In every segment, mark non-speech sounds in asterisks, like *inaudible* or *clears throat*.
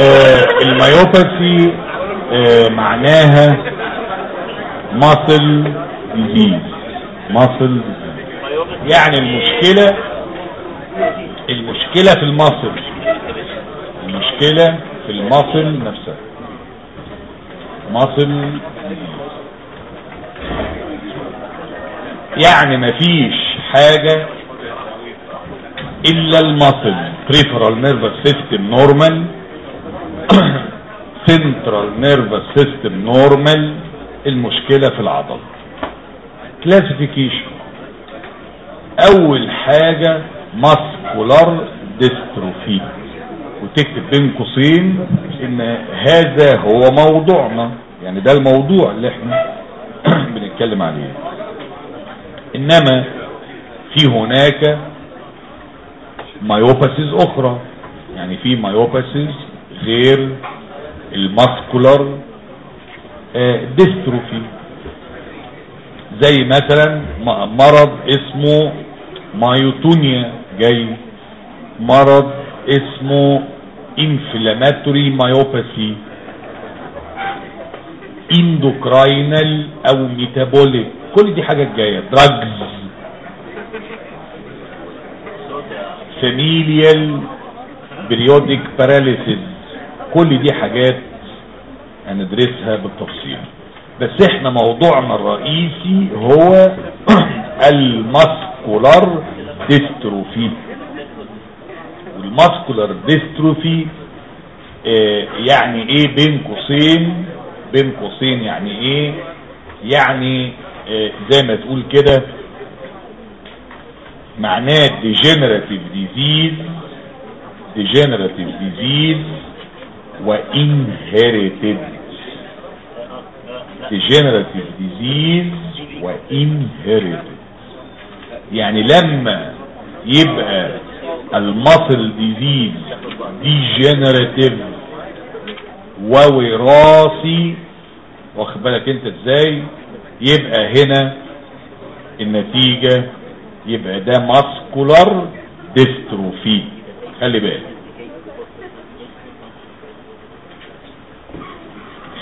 آه، ال myopathy آه، معناها muscle disease muscle يعني المشكلة المشكلة في ال muscle المشكلة في ال muscle نفسها. muscle يعني مفيش حاجة إلا الماسل peripheral nervous system normal. Central nervous system normal المشكلة في العضل. Classification. أول حاجة muscular dystrophy. وتكتب بين قوسين إن هذا هو موضوعنا. يعني ده الموضوع اللي إحنا *clears throat* بنتكلم عليه. إنما في هناك myopathies أخرى. يعني في myopathies غير ال muscular dystrophy. زي مثلا مرض اسمه myotonia جاي مرض اسمه inflammatory myopathy endocrinal أو metabolic كل دي حاجات جاية. drugs familial periodic paralysis كل دي حاجات هندرسها بالتفصيل. بس إحنا موضوعنا الرئيسي هو *clears throat* ال muscular dystrophy. وال muscular dystrophy آه، يعني إيه بين قوسين؟ بين قوسين يعني إيه؟ يعني آه، زي ما تقول كده معناه degenerative disease degenerative disease وinherited degenerative disease وinherited يعني لما يبقى ال muscle disease degenerative ووراثي واخد بالك انت إزاي؟ يبقى هنا النتيجة يبقى ده muscular dystrophy خلي بالك.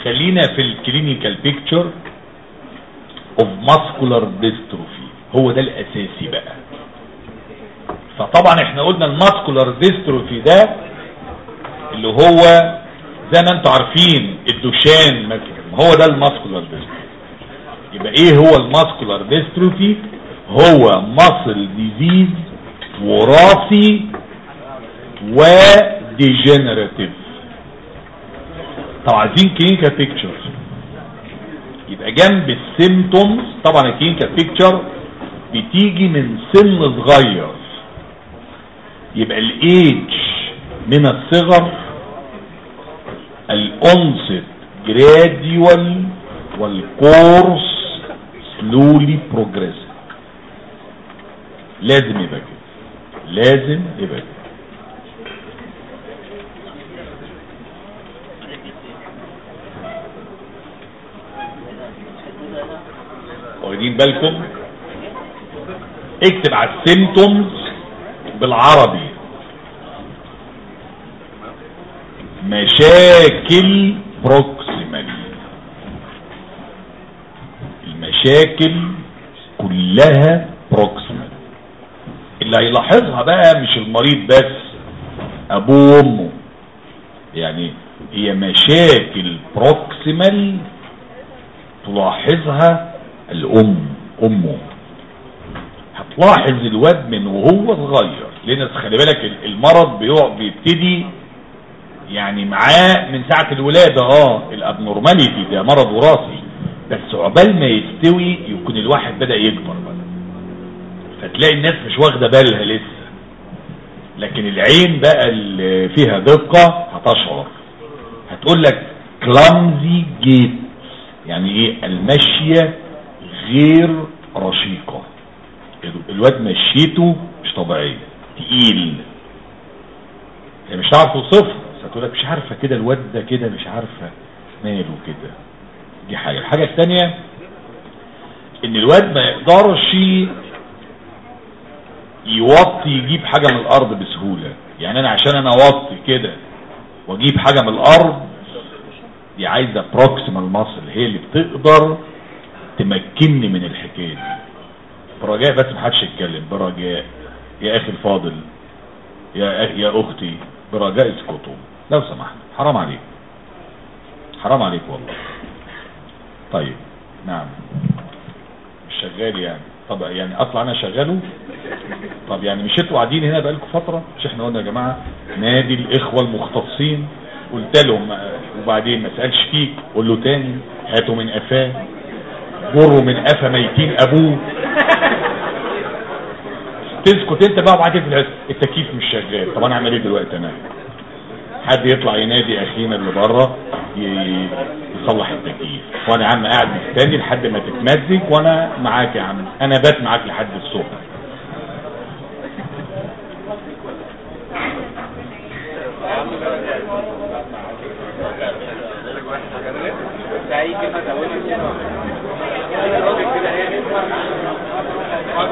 خلينا في ال clinical picture of muscular dystrophy هو ده الأساسي بقى. فطبعا إحنا قلنا ال muscular dystrophy ده اللي هو زي ما أنتم عارفين ال Duchenne مثلا هو ده ال muscular dystrophy. يبقى إيه هو ال muscular dystrophy؟ هو muscle disease وراثي و degenerative طبعا عايزين clinical picture يبقى جنب ال symptoms طبعا ال clinical picture بتيجي من سن صغير. يبقى الايج من الصغر ال onset gradual وال course slowly progressive لازم يبقى كده. لازم يبقى كده. واخدين بالكم؟ اكتب على ال symptoms بالعربي. مشاكل proximally المشاكل كلها proximal اللي هيلاحظها بقى مش المريض بس أبوه وأمه. يعني هي مشاكل proximal تلاحظها الأم أمه. هتلاحظ الواد من وهو صغير. لأن خلي بالك المرض بيبتدي يعني معاه من ساعة الولادة. آه الأبنورماليتي ده مرض وراثي. بس عقبال ما يستوي يكون الواحد بدأ يكبر بقى. فتلاقي الناس مش واخدة بالها لسه. لكن العين بقى اللي فيها دقة هتشعر. هتقول لك كلامزي جيت يعني إيه؟ المشية غير رشيقة. الواد مشيته مش طبيعية. تقيل. يعني مش عارف توصفها هتقول لك مش عارفة كده الواد ده كده مش عارفة ماله كده. دي حاجة. الحاجة الثانية إن الواد ما يقدرش يوطي يجيب حاجة من الأرض بسهولة. يعني أنا عشان أنا أوطي كده وأجيب حاجة من الأرض دي عايزة proximal muscle هي اللي بتقدر تمكنني من الحكاية دي. برجاء بس محدش يتكلم. برجاء يا أخي الفاضل يا يا أختي برجاء اسكتوا. لو سمحت. حرام عليك. حرام عليك والله. طيب. نعم. مش شغال يعني. طب يعني أطلع أنا شغاله؟ طب يعني مش أنتوا قاعدين هنا بقالكم فترة؟ مش إحنا قلنا يا جماعة نادي الإخوة المختصين. قلت لهم وبعدين ما سألش فيك. قول له تاني. هاتوا من قفاه. جروا من قفا ميتين أبوه. تسكت أنت بقى وبعدين التكييف مش شغال. طب أنا أعمل إيه دلوقتي أنا؟ حد يطلع ينادي أخينا اللي بره يصلح التكييف. وأنا يا عم قاعد مستني لحد ما تتمزج وأنا معاك يا عم. أنا بات معاك لحد الصبح.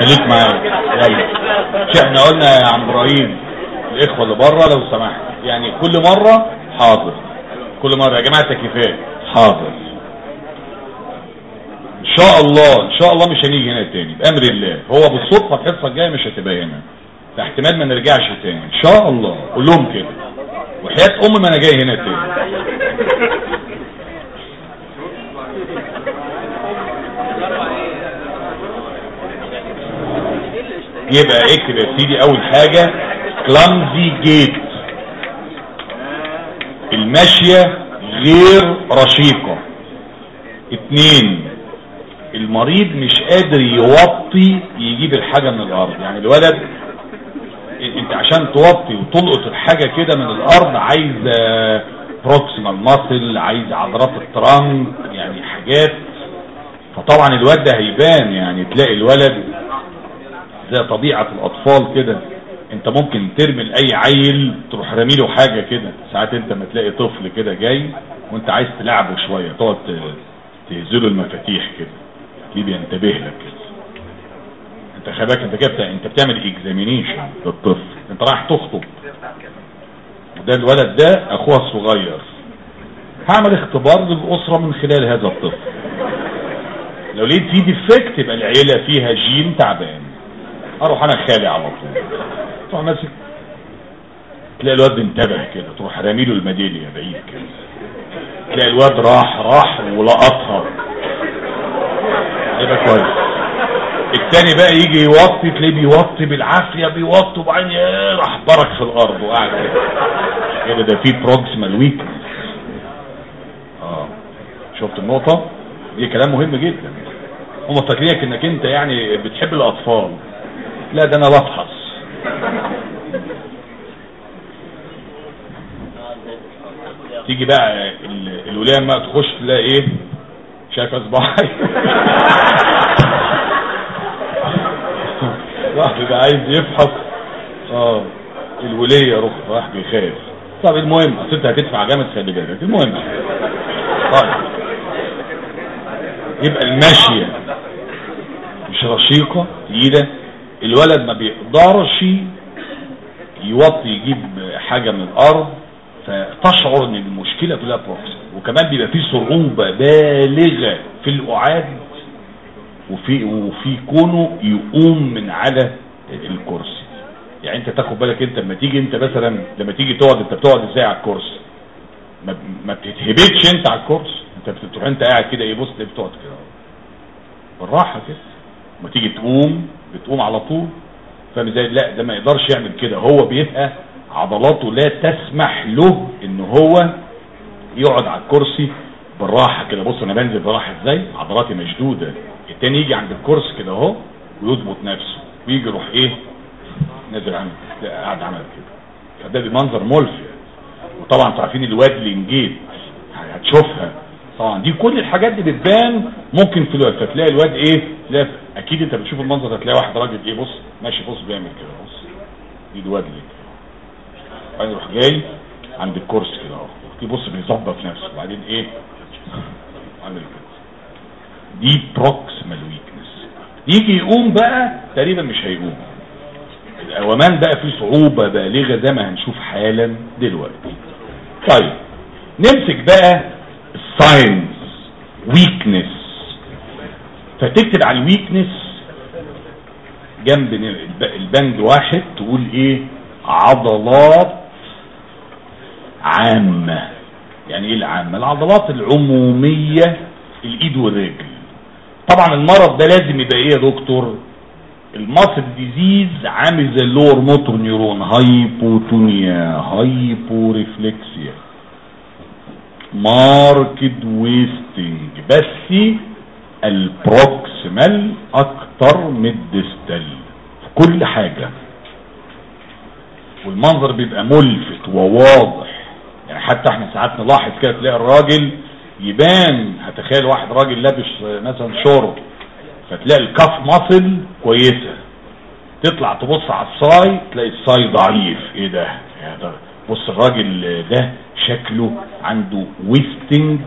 خليك معايا. يلا. مش إحنا قلنا يا عم إبراهيم الإخوة اللي بره لو سمحت. يعني كل مرة حاضر. كل مرة. يا جماعة تكييفات حاضر. إن شاء الله إن شاء الله مش هنيجي هنا تاني. بأمر الله. هو بالصدفة الحصه الجاية مش هتبقى هنا. فاحتمال ما نرجعش تاني. إن شاء الله. قول لهم كده. وحياة امي ما أنا جاي هنا تاني. يبقى اكتب يا سيدي أول حاجة clumsy gait الماشية غير رشيقة. اتنين المريض مش قادر يوطي يجيب الحاجة من الأرض. يعني الولد انت عشان توطي وتلقط الحاجة كده من الأرض عايز proximal muscle عايز عضلات ال trunk يعني حاجات. فطبعا الواد ده هيبان يعني تلاقي الولد زي طبيعة الأطفال كده. أنت ممكن ترمي لأي عيل تروح راميله حاجة كده. ساعات أنت ما تلاقي طفل كده جاي وأنت عايز تلعبه شوية تقعد تهزله المفاتيح كده. ليه بينتبه لك كده. أنت خباك أنت كده أنت بتعمل اكزامينيشن للطفل. أنت رايح تخطب. وده الولد ده اخوها الصغير. هعمل اختبار للأسرة من خلال هذا الطفل. لو لقيت فيه defect يبقى العيلة فيها جين تعبان. أروح أنا خالي على طول. تروح ماسك تلاقي الواد انتبه كده تروح راميله الميداليه بعيد كده. تلاقي الواد راح راح ولقطها. يبقى كويس. التاني بقى يجي يوطي تلاقيه بيوطي بالعافية بيوطي وبعدين راح برك في الأرض وقاعد كده. كده ده فيه proximal weakness آه. شفت النقطة؟ دي كلام مهم جدا. هم فاكرينك إنك أنت يعني بتحب الأطفال. لا ده أنا بفحص تيجي بقى الولايه ما تخش تلاقي إيه؟ شايف إصبعي. راح بيبقى عايز يفحص. آه الولية روح راح بيخاف طب المهم أصل أنت هتدفع جامد خلي بالك. المهم. طيب. يبقى الماشيه مش رشيقة تقيلة الولد ما بيقدرش يوطي يجيب حاجة من الأرض فتشعر إن المشكلة كلها بروكسي وكمان بيبقى فيه صعوبة بالغة في القعاد وفي وفي كونه يقوم من على الكرسي. يعني أنت تاخد بالك أنت لما تيجي أنت مثلا لما تيجي تقعد أنت بتقعد إزاي على الكرسي؟ ما, ما بتتهبتش أنت على الكرسي. أنت بتروح أنت قاعد كده إيه بص بتقعد كده. بالراحة كده. ما تيجي تقوم بتقوم على طول. فاهم إزاي لا ده ما يقدرش يعمل كده. هو بيبقى عضلاته لا تسمح له إن هو يقعد على الكرسي بالراحة كده. بص أنا بنزل بالراحة إزاي؟ عضلاتي مشدودة. التاني يجي عند الكرسي كده أهو ويظبط نفسه. ويجي يروح إيه؟ نازل عامل قاعد عمل كده. فده بمنظر ملفت. وطبعا أنتوا عارفين الواد اللي انجيت هتشوفها. طبعا دي كل الحاجات دي بتبان ممكن في الواد فتلاقي الواد إيه؟ تلاقي أكيد أنت بتشوف المنظر هتلاقي واحد راجل إيه؟ بص ماشي بص بيعمل كده. بص دي الواد اللي بعدين يروح جاي عند الكرسي كده أهو. يبص بيظبط نفسه. وبعدين إيه؟ عامل كده. دي proximal weakness يجي يقوم بقى تقريبا مش هيقوم. القومان بقى في صعوبة بالغة زي ما هنشوف حالا دلوقتي. طيب نمسك بقى ال signs weakness فتكتب على ال weakness جنب البند واحد تقول إيه؟ عضلات عامة. يعني إيه العامة؟ العضلات العمومية الإيد والرجل. طبعا المرض ده لازم يبقى إيه يا دكتور؟ ال muscle disease عامل زي ال lower motor neuron hypotonia hypo marked wasting. بس ال proximal أكتر من ال distal. في كل حاجة. والمنظر بيبقى ملفت وواضح. يعني حتى إحنا ساعات نلاحظ كده تلاقي الراجل يبان. هتخيل واحد راجل لابس مثلا شورت. فتلاقي ال calf muscle كويسة. تطلع تبص على الصاي تلاقي الصاي ضعيف. إيه ده؟ يا ده بص الراجل ده شكله عنده wasting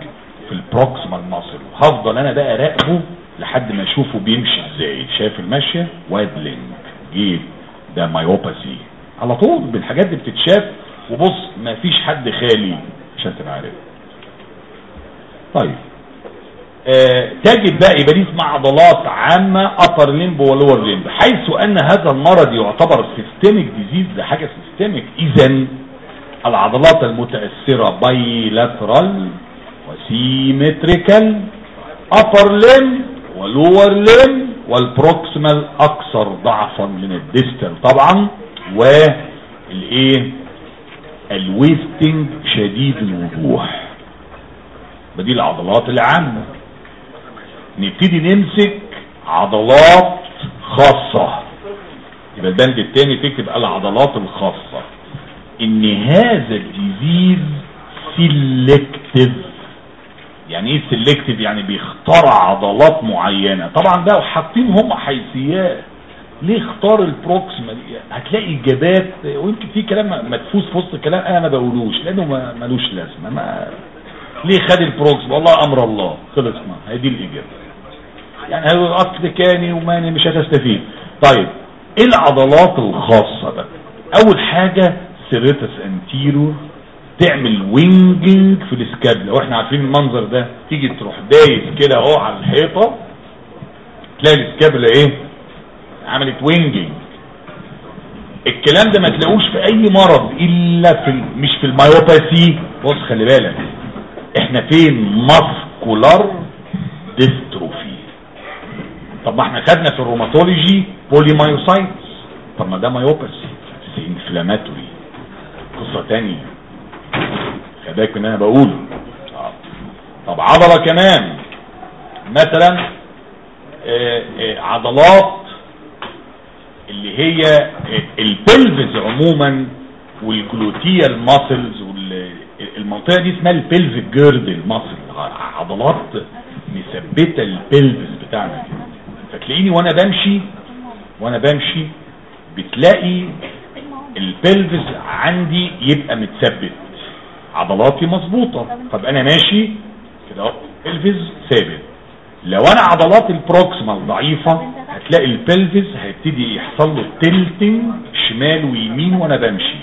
في ال proximal muscle هفضل أنا بقى راقبه لحد ما أشوفه بيمشي إزاي. شايف المشية waddling gait. ده myopathy على طول بالحاجات دي بتتشاف. وبص ما فيش حد خالي. عشان تبقى عارف. طيب. آه تجد بقى دي اسمها عضلات عامة upper limb و lower limb. حيث أن هذا المرض يعتبر systemic disease ده حاجة systemic اذا العضلات المتأثرة bilateral و symmetrical upper limb و lower limb وال proximal أكثر ضعفا من ال distal طبعا والايه ال wasting شديد الوضوح دي العضلات العامة. نبتدي نمسك عضلات خاصة. يبقى البند التاني تكتب العضلات الخاصة. إن هذا ال disease selective يعني إيه selective يعني بيختار عضلات معينة. طبعا بقى حاطين هم حيثيات. ليه اختار ال proximal؟ هتلاقي إجابات ويمكن في كلام مدفوس في وسط الكلام أنا ما بقولوش لأنه ملوش لازمة. ما ليه خد البروكسيمال والله أمر الله. خلصنا هي دي الإجابة. يعني هو أصل كاني وماني مش هتستفيد. طيب إيه العضلات الخاصة بقى؟ أول حاجة serratus anterior تعمل winging في ال scapula وإحنا عارفين المنظر ده تيجي تروح دايس كده اهو على الحيطة تلاقي ال scapula إيه؟ عملت winging الكلام ده ما تلاقوش في أي مرض إلا في مش في ال myopathy بص خلي بالك. إحنا فين؟ muscular dystrophy. طب ما إحنا خدنا في ال rheumatology polymyositis طب ما ده myopathy inflammatory قصة تانية. خداك ان أنا بقول طب عضلة كمان. مثلا آه آه عضلات اللي هي ال pelvis عموما وال gluteal muscles المنطقة دي اسمها ال pelvic girdle muscle عضلات مثبتة ال pelvis بتاعنا فتلاقيني وأنا بمشي وأنا بمشي بتلاقي ال pelvis عندي يبقى متثبت. عضلاتي مظبوطة. طب أنا ماشي؟ كده ال pelvis ثابت. لو أنا عضلات ال proximal ضعيفة هتلاقي ال pelvis هيبتدي يحصل له tilting شمال ويمين وأنا بمشي.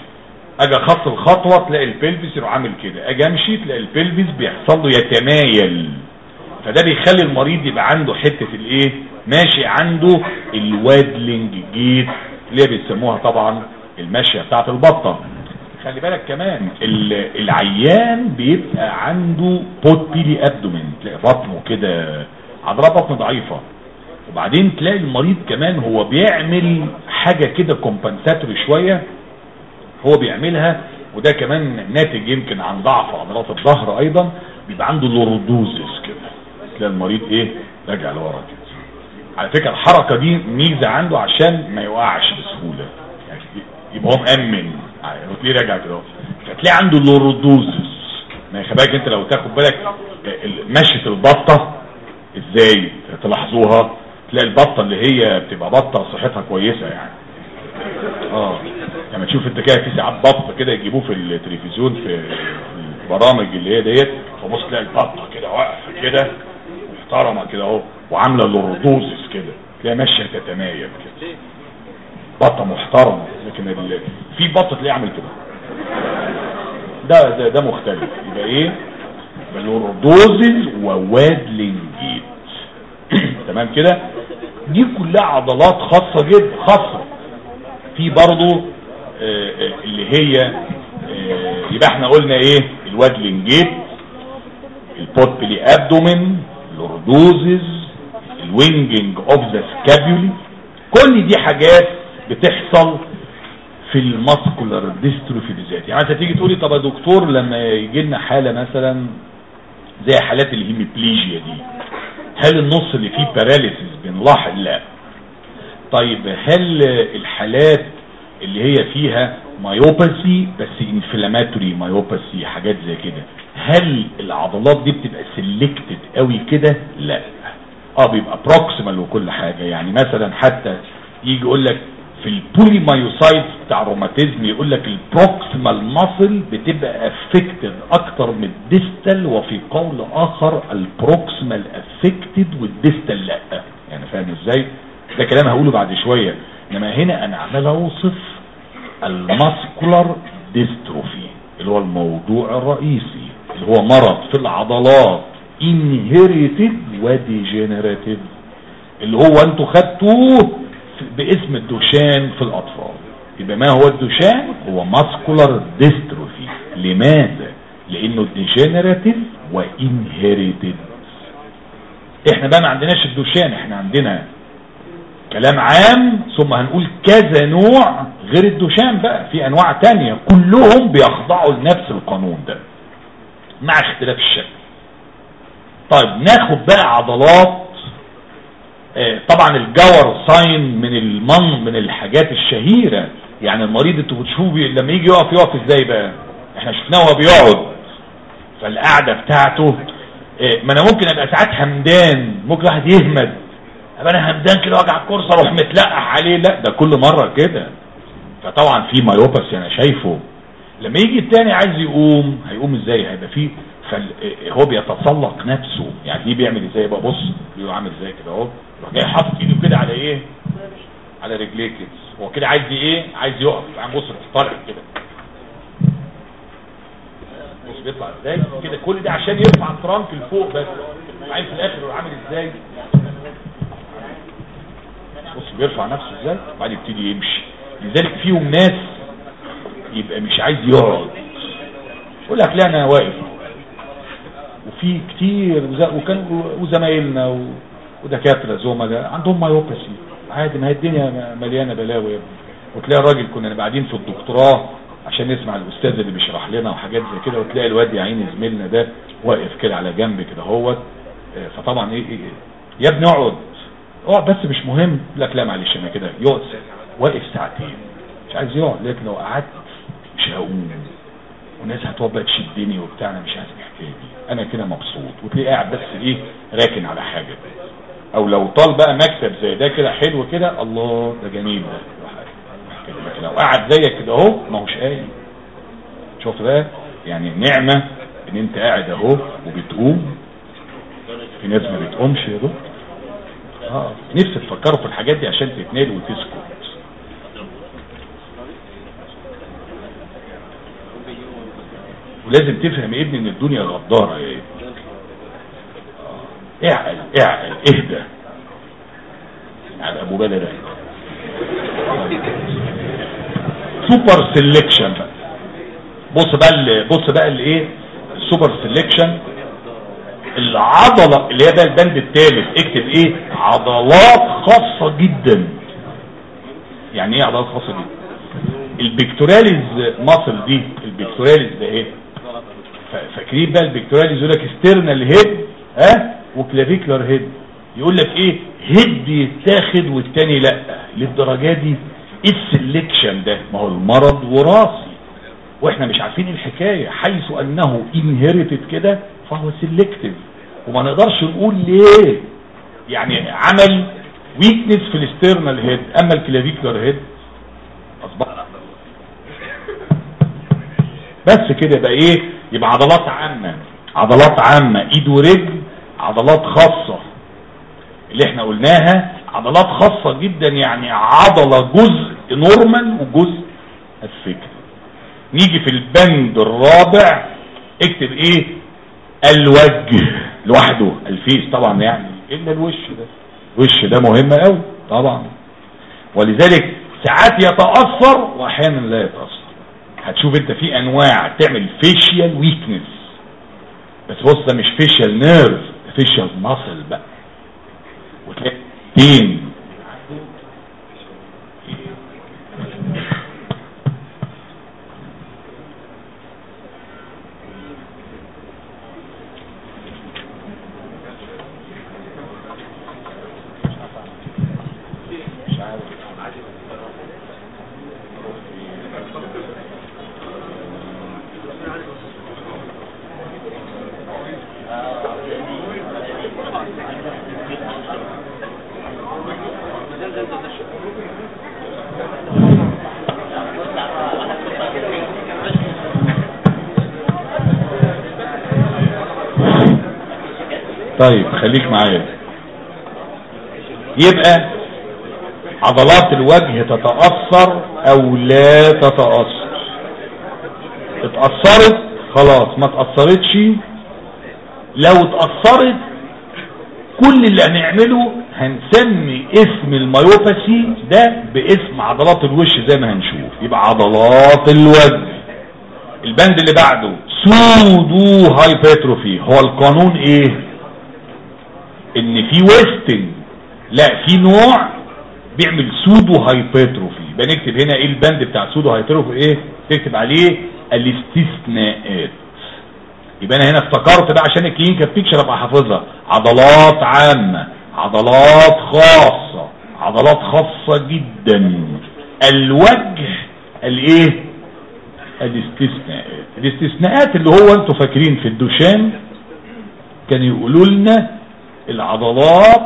أجي اخط الخطوة تلاقي ال pelvis يروح عامل كده. أجي أمشي تلاقي ال pelvis بيحصل له يتمايل. فده بيخلي المريض يبقى عنده حتة الإيه؟ ماشي عنده ال waddling gait اللي بيسموها طبعا الماشية بتاعت البطة. خلي بالك كمان. العيان بيبقى عنده pot belly abdomen تلاقي بطنه كده عضلات بطن ضعيفة. وبعدين تلاقي المريض كمان هو بيعمل حاجة كده compensatory شوية هو بيعملها وده كمان ناتج يمكن عن ضعف عضلات الظهر أيضا بيبقى عنده lordosis كده. تلاقي المريض إيه؟ راجع لورا كده. على فكرة الحركة دي ميزة عنده عشان ما يوقعش بسهولة. يبقى هو مأمن ليه راجع كده فتلاقي عنده lordosis ما يخباك انت لو تاخد بالك مشية البطة إزاي تلاحظوها؟ تلاقي البطة اللي هي بتبقى بطة صحتها كويسة يعني. آه لما يعني تشوف انت كده في ساعات بط كده يجيبوه في التلفزيون في البرامج اللي هي ديت فبص تلاقي البطة كده واقفة كده محترمة كده اهو وعاملة لوردوزس كده. تلاقي ماشيه تتمايل كده. بطة محترمة لكن. في بطة تلاقيه عامل كده. ده ده ده مختلف. يبقى إيه؟ lordosis و waddling gait *clears throat* تمام كده؟ دي كلها عضلات خاصة جدا خاصة. في برضو آه، آه، اللي هي آه، يبقى إحنا قلنا إيه؟ الوادلنجيت البوتبلي ابدومين اللوردوزز الوينجنج اوف ذا سكابيولي كل دي حاجات بتحصل في ال muscular dystrophy بالذات يعني انت تيجي تقولي طب يا دكتور لما يجي لنا حالة مثلا زي حالات ال hemiplegia دي هل النص اللي فيه paralysis بنلاحظ؟ لا. طيب هل الحالات اللي هي فيها myopathy بس inflammatory myopathy حاجات زي كده هل العضلات دي بتبقى selected قوي كده؟ لا. آه بيبقى proximal وكل حاجة. يعني مثلا حتى يجي يقول لك في ال polymyositis بتاع الروماتيزم يقول لك ال proximal muscle بتبقى affected أكتر من ال distal وفي قول آخر ال proximal affected وال distal لأ. يعني فاهم إزاي؟ ده كلام هقوله بعد شوية. إنما هنا أنا عمال أوصف ال muscular dystrophy اللي هو الموضوع الرئيسي اللي هو مرض في العضلات inherited و degenerative اللي هو أنتوا خدتوه باسم ال Duchenne في الأطفال. يبقى ما هو ال Duchenne؟ هو muscular dystrophy لماذا؟ لأنه degenerative و inherited إحنا بقى ما عندناش ال Duchenne إحنا عندنا كلام عام ثم هنقول كذا نوع غير ال Duchenne بقى. في أنواع تانية كلهم بيخضعوا لنفس القانون ده مع اختلاف الشكل. طيب ناخد بقى عضلات طبعا الجور ساين من المن من الحاجات الشهيرة. يعني المريض أنتوا بتشوفوا لما يجي يقف يقف إزاي بقى؟ إحنا شفناه وهو بيقعد. فالقعدة بتاعته آه، ما أنا ممكن أبقى ساعات همدان ممكن واحد يهمد. أبقى أنا همدان كده واجع الكرسي أروح متلقح عليه. لا ده كل مرة كده. فطبعا في مايوباسي أنا شايفه. لما يجي التاني عايز يقوم هيقوم إزاي؟ هيبقى فيه فهو بيتسلق نفسه. يعني دي بيعمل إزاي؟ بقى بص بيبقى عامل إزاي كده أهو. جاي حاطط ايده كده على إيه؟ على رجليه كده. هو كده عايز إيه؟ عايز يقف يعني بص طالع كده. بص بيطلع إزاي؟ كده كل ده عشان يرفع الترانك لفوق بس. عايز في الآخر يروح عامل إزاي؟ بص بيرفع نفسه إزاي؟ وبعدين يبتدي يمشي. لذلك فيهم ناس يبقى مش عايز يقعد. يقول لك لا أنا واقف. وفي كتير وكان وزمايلنا ودكاترة زملاء عندهم مايوباسي عادي ما هي الدنيا مليانة بلاوي يا ابني. وتلاقي الراجل كنا قاعدين في الدكتوراه عشان نسمع الأستاذ اللي بيشرح لنا وحاجات زي كده وتلاقي الواد يا عيني زميلنا ده واقف كده على جنب كده اهوت فطبعا إيه, إيه يا ابني اقعد. اقعد بس مش مهم. لك لا معلش أنا كده يقعد. واقف ساعتين. مش عايز يقعد لكن لو قعدت مش هقوم. والناس هتقعد بقى تشدني وبتاع أنا مش عايز الحكاية دي. أنا كده مبسوط. وتلاقيه قاعد بس إيه راكن على حاجة. أو لو طال بقى مكتب زي ده كده حلو كده الله ده جميل. ده لو قاعد زيك كده أهو ما هوش قايم. شوف بقى؟ يعني نعمة إن أنت قاعد أهو وبتقوم. في ناس ما بتقومش يا دكتور. آه نفسي تفكروا في الحاجات دي عشان تتنادوا وتسكت. ولازم تفهم يا ابني إن الدنيا غدارة يا ابني. اعقل اعقل اهدى. يعني أبو بدر. سوبر سيلكشن بص بقى بص بقى الايه ال super selection العضلة اللي هي بقى البند الثالث اكتب إيه؟ عضلات خاصة جدا. يعني إيه عضلات خاصة جدا؟ ال pectoralis muscle دي ال pectoralis ده إيه؟ فاكرين بقى ال pectoralis يقول لك sternal head ها؟ و clavicular head. يقول لك إيه؟ head يتاخد والتاني لأ. للدرجة دي ال selection ده. ما هو المرض وراثي. وإحنا مش عارفين الحكاية. حيث أنه inherited كده فهو selective وما نقدرش نقول ليه. يعني عمل weakness في ال sternal head أما ال clavicular head اصبح بس كده يبقى إيه؟ يبقى عضلات عامة. عضلات عامة. إيد ورجل عضلات خاصة. اللي إحنا قلناها عضلات خاصة جدا يعني عضلة جزء normal وجزء الفكر نيجي في البند الرابع اكتب إيه؟ الوجه لوحده. ال face طبعا يعني إلا الوش ده. الوش ده مهم قوي طبعا. ولذلك ساعات يتأثر واحيانا لا يتأثر. هتشوف انت في أنواع تعمل facial weakness بس بص ده مش facial nerve facial muscle بقى وتلاقي بين خليك معايا. يبقى عضلات الوجه تتأثر أو لا تتأثر. اتأثرت؟ خلاص. ما اتأثرتش لو اتأثرت كل اللي هنعمله هنسمي اسم الميوباثي ده باسم عضلات الوش زي ما هنشوف. يبقى عضلات الوجه. البند اللي بعده pseudohypertrophy. هو القانون إيه؟ إن في wasting لا في نوع بيعمل pseudohypertrophy بنكتب هنا إيه البند بتاع pseudohypertrophy إيه؟ تكتب عليه الاستثناءات. يبقى أنا هنا افتكرت بقى عشان ال clinical picture أبقى حافظها عضلات عامة عضلات خاصة عضلات خاصة جدا. الوجه الإيه؟ الاستثناءات. الاستثناءات اللي هو أنتوا فاكرين في ال Duchenne كان يقولوا لنا العضلات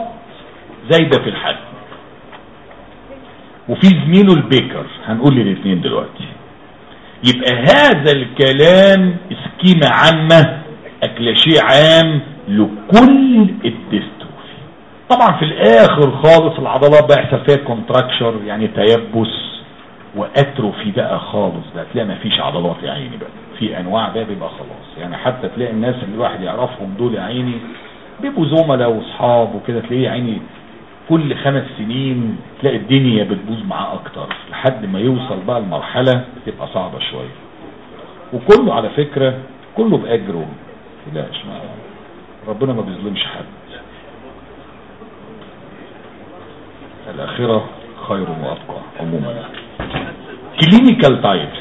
زايدة في الحجم. وفي زميله البيكر هنقول الاثنين دلوقتي. يبقى هذا الكلام scheme عامة أكلاشيه عام لكل ال dystrophy طبعا في الآخر خالص العضلات بقى يحصل فيها contracture يعني تيبس و atrophy بقى خالص. بقى تلاقي ما فيش عضلات يا عيني بقى. في أنواع بقى بيبقى خلاص. يعني حتى تلاقي الناس اللي الواحد يعرفهم دول يا عيني بيبقوا زملاء واصحاب وكده تلاقيه عيني كل خمس سنين تلاقي الدنيا بتبوظ معاه أكتر لحد ما يوصل بقى المرحلة بتبقى صعبة شوية. وكله على فكرة كله بأجره. لاش ما ربنا ما بيظلمش حد. الآخرة خير وأبقى عموما. clinical types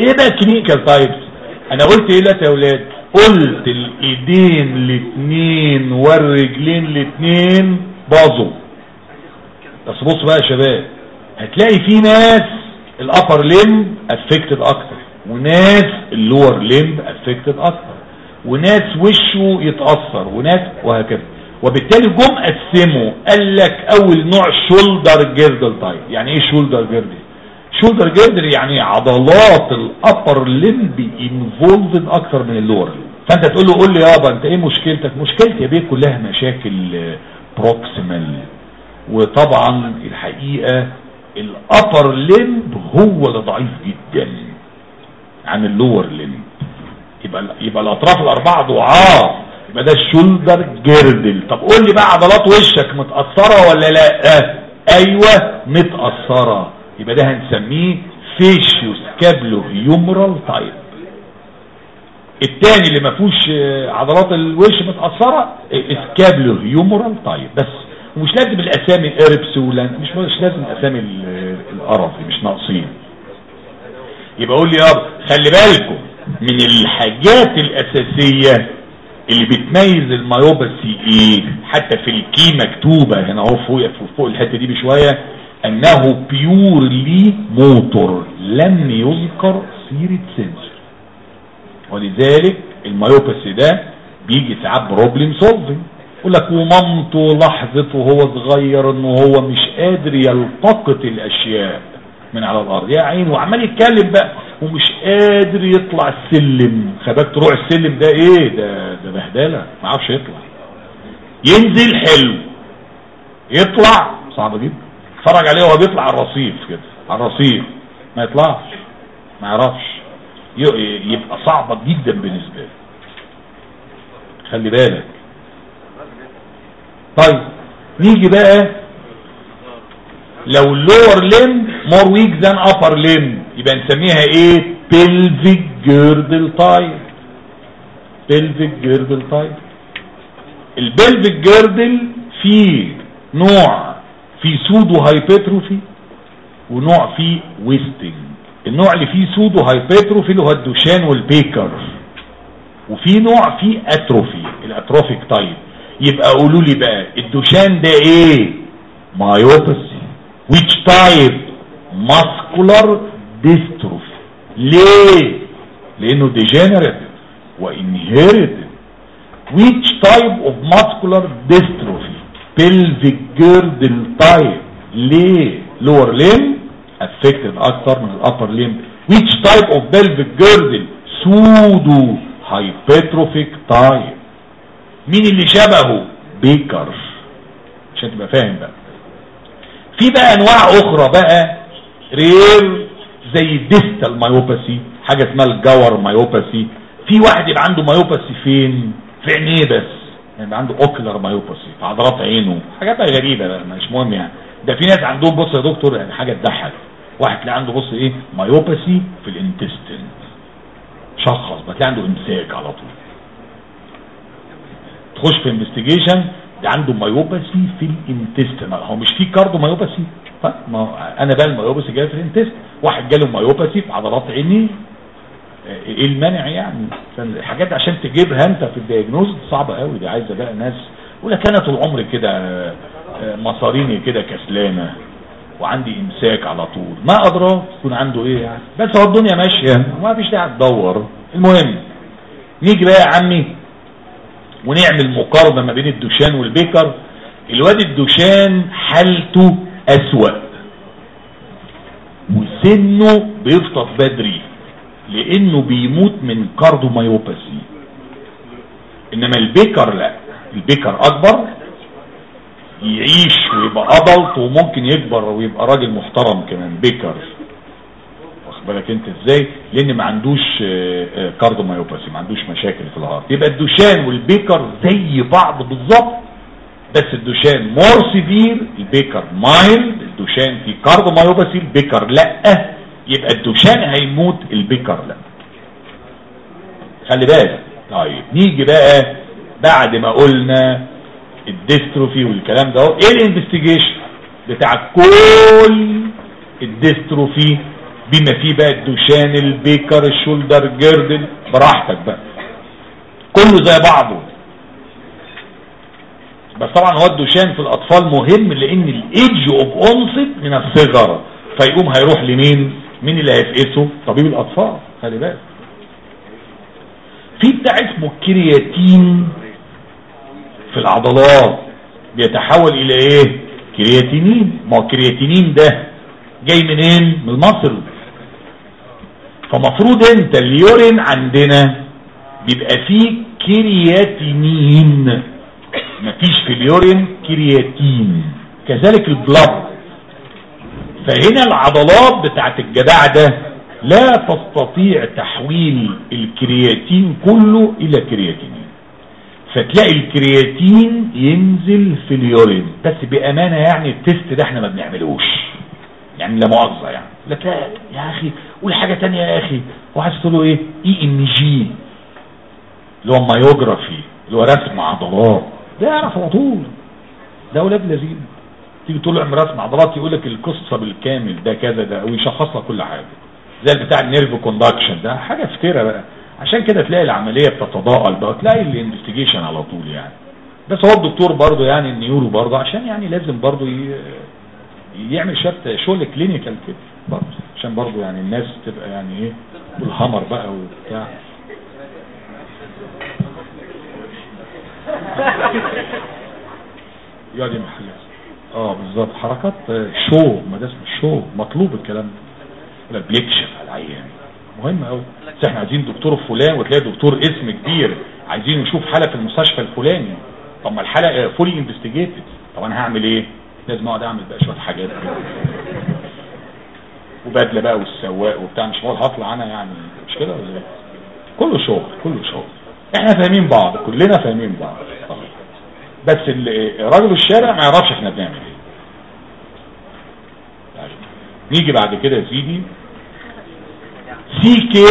إيه بقى clinical types أنا قلت إيه لا يا أولاد؟ قلت الإيدين الاثنين والرجلين الاثنين باظوا. بس بص بقى يا شباب هتلاقي في ناس ال upper limb affected أكتر وناس ال lower limb affected أكتر وناس وشه يتأثر وناس وهكذا. وبالتالي جم قسموا قال لك أول نوع shoulder girdle type يعني إيه shoulder girdle shoulder girdle يعني عضلات ال upper limb involved أكتر من ال lower فانت تقول له قول لي يابا انت إيه مشكلتك؟ مشكلتي يا بيه كلها مشاكل proximal وطبعا الحقيقة ال upper limb هو اللي ضعيف جدا عن ال lower limb يبقى يبقى الأطراف الأربعة ضعاف يبقى ده ال shoulder girdle طب قول لي بقى عضلات وشك متأثرة ولا لا؟ آه. أيوه متأثرة. يبقى ده هنسميه facio scapulo humeral type التاني اللي ما فيهوش آه، عضلات الوش متأثرة scapulo humeral type بس ومش لازم الأسامي اربس ولان مش مش لازم الأسامي القرف مش ناقصين. يبقى قول لي يابا خلي بالكم من الحاجات الأساسية اللي بتميز ال myopathy إيه حتى في ال key مكتوبة هنا أهو فوق فوق الحتة دي بشوية أنه purely motor لم يذكر سيرة sensory ولذلك ال myopathy ده بيجي ساعات problem solving يقول لك ومامته لاحظت وهو صغير إنه هو مش قادر يلتقط الأشياء من على الأرض. يا عين وعمال يتكلم بقى ومش قادر يطلع السلم. خباك تروح السلم ده إيه؟ ده ده بهدلة ما عارفش يطلع. ينزل حلو. يطلع صعب جدا. اتفرج عليه وهو بيطلع على الرصيف كده على الرصيف. ما يطلعش ما يعرفش. يبقى صعبة جدا بالنسبة له خلي بالك. طيب نيجي بقى لو ال lower limb more weak than upper limb يبقى نسميها إيه؟ pelvic girdle type pelvic girdle type ال pelvic girdle فيه نوع في pseudo hypertrophy ونوع فيه wasting. النوع اللي فيه pseudo hypertrophy اللي هو ال Duchenne وال Becker. وفي نوع فيه atrophy ال atrophic type يبقى قولوا لي بقى ال Duchenne ده إيه؟ myopathy which type? Muscular dystrophy. ليه؟ لأنه degenerative و inherited. Which type of muscular dystrophy? Pelvic girdle type. ليه؟ lower limb affected أكتر من ال upper limb. Which type of pelvic girdle? pseudo hypertrophic type مين اللي شبهه؟ بيكر عشان تبقى فاهم بقى. في بقى أنواع أخرى بقى rare زي ال distal myopathy حاجة اسمها ال ocular myopathy في واحد يبقى عنده myopathy فين؟ في عينيه بس. يعني يبقى عنده ocular myopathy في عضلات عينه. حاجات غريبة بقى مش مهم يعني. ده في ناس عندهم بص يا دكتور يعني حاجة تضحك. واحد تلاقي عنده بص إيه myopathy في ال intestine شخص بتلاقي عنده امساك على طول. تخش في investigation ده عنده myopathy في ال intestine هو مش في cardiomyopathy ما أنا بقى ال myopathy جاي في ال intestine واحد جاله myopathy في عضلات عيني. إيه المانع يعني؟ الحاجات عشان تجيبها أنت في ال diagnosis صعبة قوي دي عايزة بقى ناس. ولا كانت طول عمري كده مصاريني كده كسلانة. وعندي إمساك على طول. ما أدرى يكون عنده إيه يعني. بس هو الدنيا ماشية. ما فيش داعي تدور المهم نيجي بقى يا عمي ونعمل مقارنة ما بين ال Duchenne وال Becker. الواد ال Duchenne حالته أسوأ. وسنه بيفطف بدري. لأنه بيموت من cardiomyopathy إنما البيكر لا. البيكر أكبر. يعيش ويبقى adult وممكن يكبر ويبقى راجل محترم كمان بيكر. واخد بالك أنت إزاي؟ لأن ما عندوش cardiomyopathy ما عندوش مشاكل في ال heart. يبقى ال Duchenne وال Becker زي بعض بالظبط بس ال Duchenne more severe ال Becker mild ال Duchenne في cardiomyopathy ال Becker لأ. يبقى ال Duchenne هيموت البيكر لأ. خلي بالك. طيب نيجي بقى بعد ما قلنا ال dystrophy والكلام ده إيه ال investigation بتاع كل ال dystrophy بما فيه بقى ال Duchenne ال Becker ال shoulder girdle براحتك بقى. كله زي بعضه. بس طبعا هو ال Duchenne في الأطفال مهم لأن ال age of onset من الصغر. فيقوم هيروح لمين؟ مين اللي هيفقسه؟ طبيب الأطفال خلي بالك. في بتاع اسمه الكرياتين في العضلات بيتحول إلى إيه؟ كرياتينين. ما الكرياتينين ده جاي منين؟ من ال muscle فمفروض انت ال urine عندنا بيبقى فيه كرياتينين. مفيش في ال urine creatine. كذلك ال blood فهنا العضلات بتاعت الجدع ده لا تستطيع تحويل الكرياتين كله إلى كرياتينين. فتلاقي الكرياتين ينزل في ال urine. بس بأمانة يعني ال test ده إحنا ما بنعملوش. يعني لا مؤاخذة يعني. لا يا أخي قول حاجة تانية يا أخي. تقول له إيه؟ EMG اللي هو myography اللي هو رسم عضلات. ده يعرف على طول. ده أولاد لذيذ تيجي تقول له اعمل رسم عضلات يقول لك القصة بالكامل ده كذا ده ويشخص لك كل حاجة. زي بتاع ال nerve conduction ده حاجة فتيره بقى. عشان كده تلاقي العملية بتتضاءل بقى تلاقي ال investigation على طول يعني. بس هو الدكتور برضه يعني ال neuro برضه عشان يعني لازم برضه يعمل شوية شغل كلينيكال كده برضه عشان برضه يعني الناس تبقى يعني إيه والهمر بقى وبتاع. *laughs* يقعد محل آه بالظبط. حركات شو ما ده اسمه شو مطلوب الكلام ده. بيكشف على العيان. مهم قوي بس إحنا عايزين دكتور فلان وتلاقي دكتور اسم كبير. عايزين نشوف حالة في المستشفى الفلاني. طب ما الحالة fully investigated طب أنا هعمل إيه؟ لازم أقعد أعمل بقى شوية حاجات. وبدلة بقى والسواق وبتاع. مش هقول هطلع أنا يعني. مش كده ولا إيه؟ كله شغل كله شغل. إحنا فاهمين بعض كلنا فاهمين بعض. بس رجل الشارع ما يعرفش إحنا بنعمل إيه. نيجي بعد كده يا سيدي. CK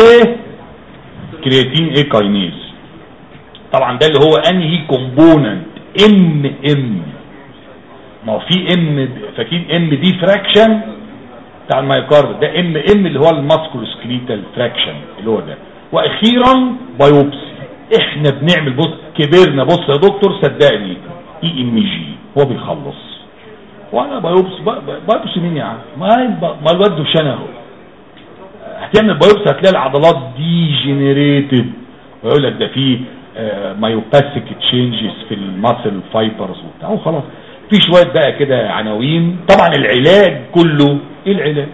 كرياتين إيه kinase. طبعا ده اللي هو أنهي component؟ MM. ما هو في M فاكرين MB fraction بتاع ال myocard ده MM اللي هو ال musculoskeletal fraction اللي هو ده. وأخيرا biopsy. إحنا بنعمل بص كبرنا. بص يا دكتور صدقني. EMG هو بيخلص. وأنا biopsy biopsy مين يا عم؟ ما الواد Duchenne أهو. هتعمل biopsy هتلاقي العضلات degenerated ويقول لك ده في myopathic changes في ال muscle fibers وبتاع وخلاص. في شوية بقى كده عناوين. طبعا العلاج كله إيه العلاج؟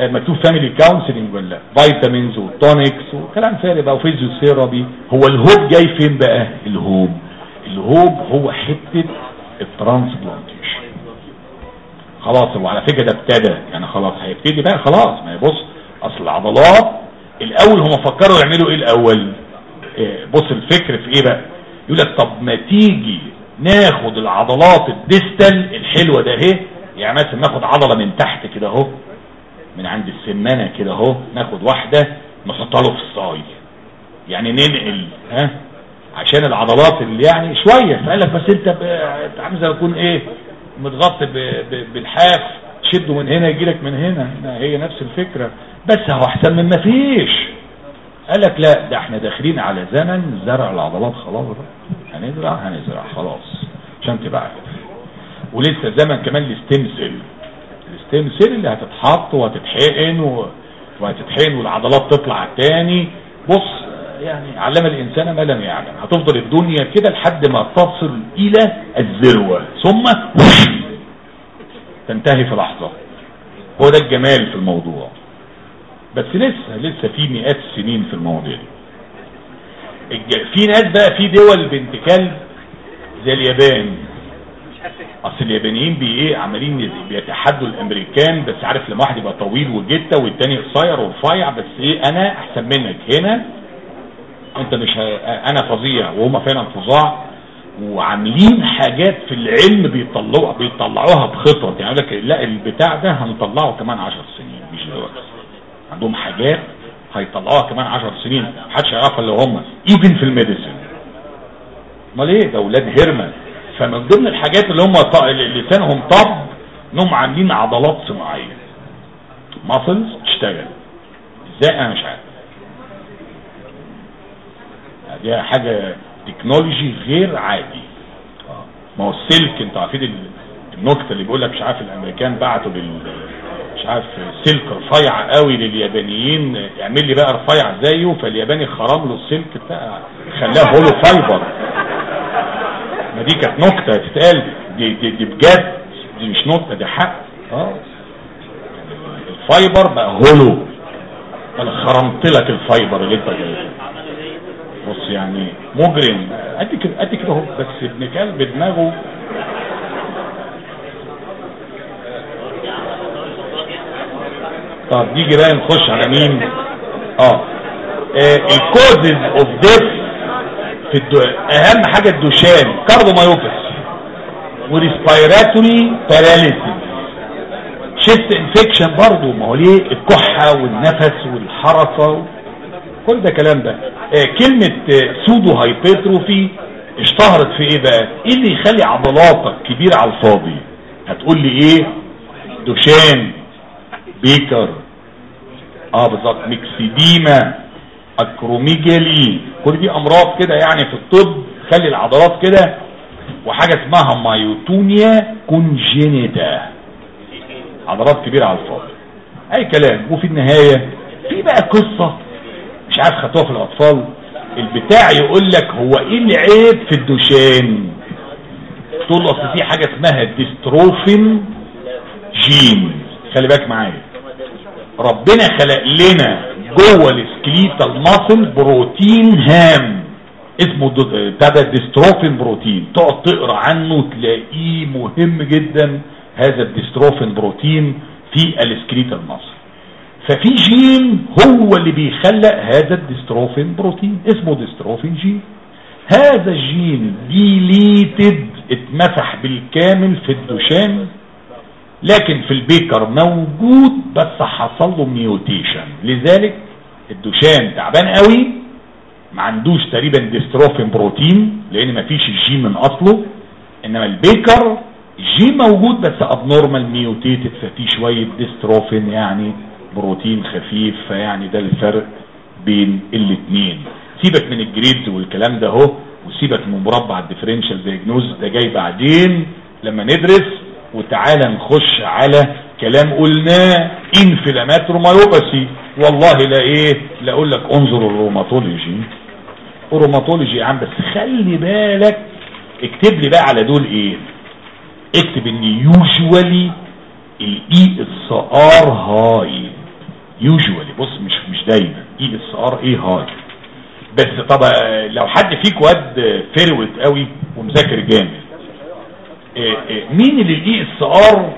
مكتوب family counseling ولا فيتامينز و tonics وكلام فارغ بقى و physiotherapy هو ال hope جاي فين بقى؟ ال hope. ال hope هو حتة ال transplantation خلاص هو على فكرة ده ابتدى. يعني خلاص هيبتدي بقى خلاص ما يبص أصل العضلات. الأول هم فكروا يعملوا إيه الأول؟ إيه بص الفكر في إيه بقى؟ يقول لك طب ما تيجي ناخد العضلات الديستال الحلوة ده أهي. يعني مثلا ناخد عضلة من تحت كده أهو من عند السمانة كده أهو ناخد واحدة نحطها له في الصاي يعني ننقل ها؟ عشان العضلات اللي يعني شوية. فقال لك بس أنت عامل زي يكون إيه متغطي بلحاف. تشده من هنا يجي لك من هنا. هي نفس الفكرة. بس هو أحسن من ما فيش. قال لك لا ده إحنا داخلين على زمن زرع العضلات خلاص هنزرع هنزرع خلاص. عشان تبقى عارف ولسه زمن كمان ال stem cell اللي هتتحط وهتتحقن و... وهتتحقن والعضلات تطلع تاني. بص يعني علم الإنسان ما لم يعلم. هتفضل الدنيا كده لحد ما تصل إلى الذروة. ثم تنتهي في لحظة. هو ده الجمال في الموضوع. بس لسه لسه في مئات السنين في المواضيع دي. في ناس بقى في دول بنت كلب زي اليابان. أصل اليابانيين بي إيه عمالين بيتحدوا الأمريكان بس عارف لما واحد يبقى طويل وجته والتاني قصير ورفيع بس إيه أنا أحسن منك. هنا أنت مش. أنا فظيع وهم فعلا فظاع وعاملين حاجات في العلم بيطلعوها بخطط يعني لك لا البتاع ده هنطلعه كمان 10 سنين مش دلوقتي. عندهم حاجات هيطلعوها كمان 10 سنين محدش يعرفها إلا هم. ايفن في الميديسن أمال إيه؟ ده أولاد هرمن فمن ضمن الحاجات اللي هم. لسانهم طب انهم عاملين عضلات صناعية. muscles تشتغل إزاي؟ أنا مش عارف. دي حاجة technology غير عادي. ما هو السلك أنتوا عارفين النكتة اللي بيقول لك مش عارف الأمريكان بعتوا بال مش عارف سلك رفيع قوي لليابانيين. اعمل لي بقى رفيع زيه فالياباني خرم له السلك بتاع خلاه hollow fiber. ما دي كانت نكتة تتقال. دي, دي, دي بجد. دي مش نكتة دي حق. آه. ال fiber بقى hollow. أنا خرمت لك ال fiber اللي أنت جايبه. بص يعني مجرم. قد كده قد كده بس ابن كلب دماغه طب نيجي بقى نخش على مين؟ آه. ال causes of death في ال Du... أهم حاجة ال Duchenne cardiomyopathy و respiratory paralysis chest infection برضه ما هو ليه؟ الكحة والنفس والحركة كل ده كلام ده. آه كلمة آه pseudohypertrophy اشتهرت في إيه بقى؟ إيه اللي يخلي عضلاتك كبيرة على الفاضي؟ هتقول لي إيه؟ Duchenne Becker. آه بالظبط. myxedema acromegaly. كل دي أمراض كده يعني في الطب خلي العضلات كده. وحاجة اسمها myotonia congenita. عضلات كبيرة على الفاضي. أي كلام. وفي النهاية في بقى قصة. مش عارف خدوها في الأطفال. البتاع يقول لك هو إيه العيب في ال Duchenne؟ تقول اصل في حاجة اسمها dystrophin جين. خلي بالك معايا. ربنا خلق لنا جوه ال skeletal muscle protein هام اسمه بتاع dystrophin protein. تقعد تقرأ عنه تلاقيه مهم جدا هذا ال dystrophin protein في ال skeletal muscle ففي جين هو اللي بيخلق هذا ال dystrophin protein اسمه dystrophin gene. هذا ال gene deleted اتمسح بالكامل في ال Duchenne. لكن في البيكر موجود بس حصل له mutation لذلك ال Duchenne تعبان قوي ما عندوش تقريبا dystrophin protein لأن ما فيش الجين من أصله. إنما ال Becker ال gene موجود بس abnormal mutated ففي شوية dystrophin يعني بروتين خفيف فيعني ده الفرق بين الاثنين سيبك من ال grades والكلام ده اهو وسيبك من مربع ال differential diagnosis ده جاي بعدين. لما ندرس وتعالى نخش على كلام قلناه inflammatory myopathy والله لا إيه لا أقول لك انظر ال rheumatology. ال rheumatology يا عم بس خلي بالك اكتب لي بقى على دول إيه. اكتب إن usually ال ESR high usually بص مش مش دايما. ESR إيه high بس طب لو حد فيك واد فروت قوي ومذاكر جامد. مين اللي ال ESR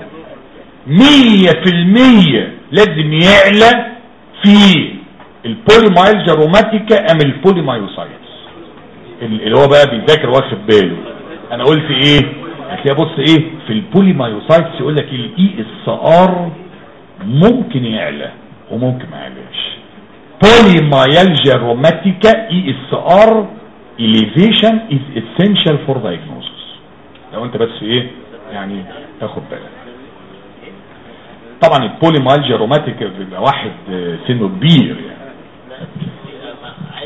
مية في المية لازم يعلى في ال polymyalgia rheumatica أم ال polymyositis؟ اللي هو بقى بيذاكر واخد باله. أنا قلت إيه؟ هتلاقي بص إيه؟ في ال polymyositis يقول لك ال ESR ممكن يعلى وممكن ما يعلاش polymyalgia rheumatica ESR elevation is essential for diagnosis. لو انت بس إيه يعني تاخد بالك. طبعا ال polymyalgia rheumatic بيبقى واحد سنه كبير يعني.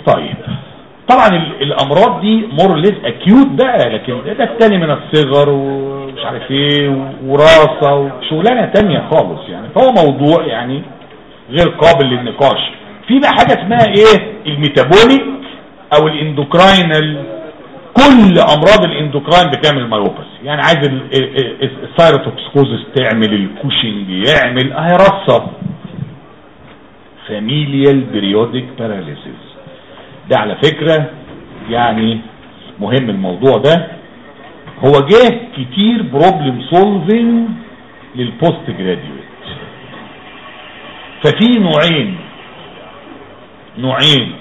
طيب. طبعا الأمراض دي more or less acute بقى لكن ده التاني من الصغر ومش عارف إيه وراثة وشغلانة تانية خالص يعني. فهو موضوع يعني غير قابل للنقاش. في بقى حاجة اسمها إيه ال metabolic أو ال endocrinal كل أمراض ال endocrine بتعمل myopathy يعني عايز ال thyrotoxicosis تعمل الكوشنج يعمل اهي رصه familial periodic paralysis ده على فكرة يعني مهم الموضوع ده. هو جه كتير problem solving لل post graduate ففي نوعين نوعين.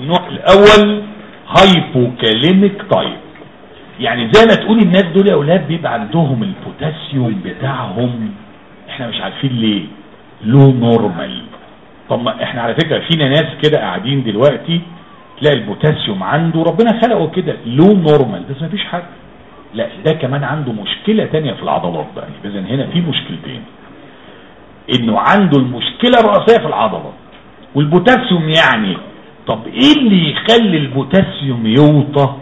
النوع الأول hypokalemic type يعني زي ما تقول الناس دول يا أولاد بيبقى عندهم البوتاسيوم بتاعهم. إحنا مش عارفين ليه. low normal طب ما إحنا على فكرة فينا ناس كده قاعدين دلوقتي تلاقي البوتاسيوم عنده ربنا خلقه كده low normal بس ما فيش حاجة. لا ده كمان عنده مشكلة تانية في العضلات بقى. اذا هنا في مشكلتين. إنه عنده المشكلة الرئيسية في العضلات والبوتاسيوم يعني طب إيه اللي يخلي البوتاسيوم يوطى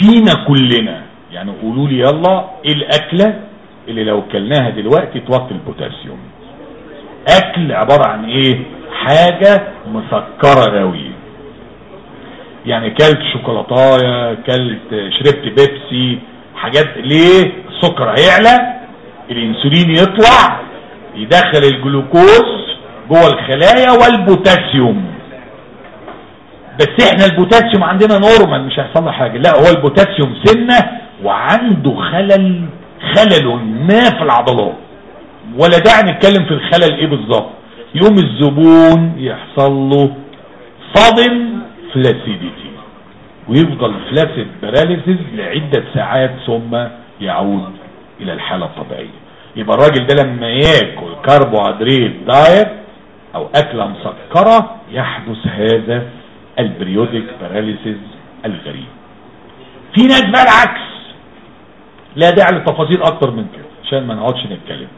فينا كلنا؟ يعني قولوا لي يلا إيه الأكلة اللي لو كلناها دلوقتي توطي البوتاسيوم؟ أكل عبارة عن إيه؟ حاجة مسكرة قوي يعني كلت شوكولاتاية كلت شربت بيبسي حاجات ليه؟ السكر هيعلى الإنسولين يطلع يدخل الجلوكوز جوه الخلايا والبوتاسيوم. بس إحنا البوتاسيوم عندنا normal مش هيحصل له حاجة. لا هو البوتاسيوم سنة وعنده خلل خلل ما في العضلات. ولا داعي نتكلم في الخلل إيه بالظبط. يوم الزبون يحصل له صدم flaccidity. ويفضل flaccid paralysis لعدة ساعات ثم يعود إلى الحالة الطبيعية. يبقى الراجل ده لما ياكل كربوهيدرات diet أو أكلة مسكرة يحدث هذا ال periodic paralysis الغريب. في ناس بقى العكس. لا داعي للتفاصيل أكتر من كده عشان ما نقعدش نتكلم.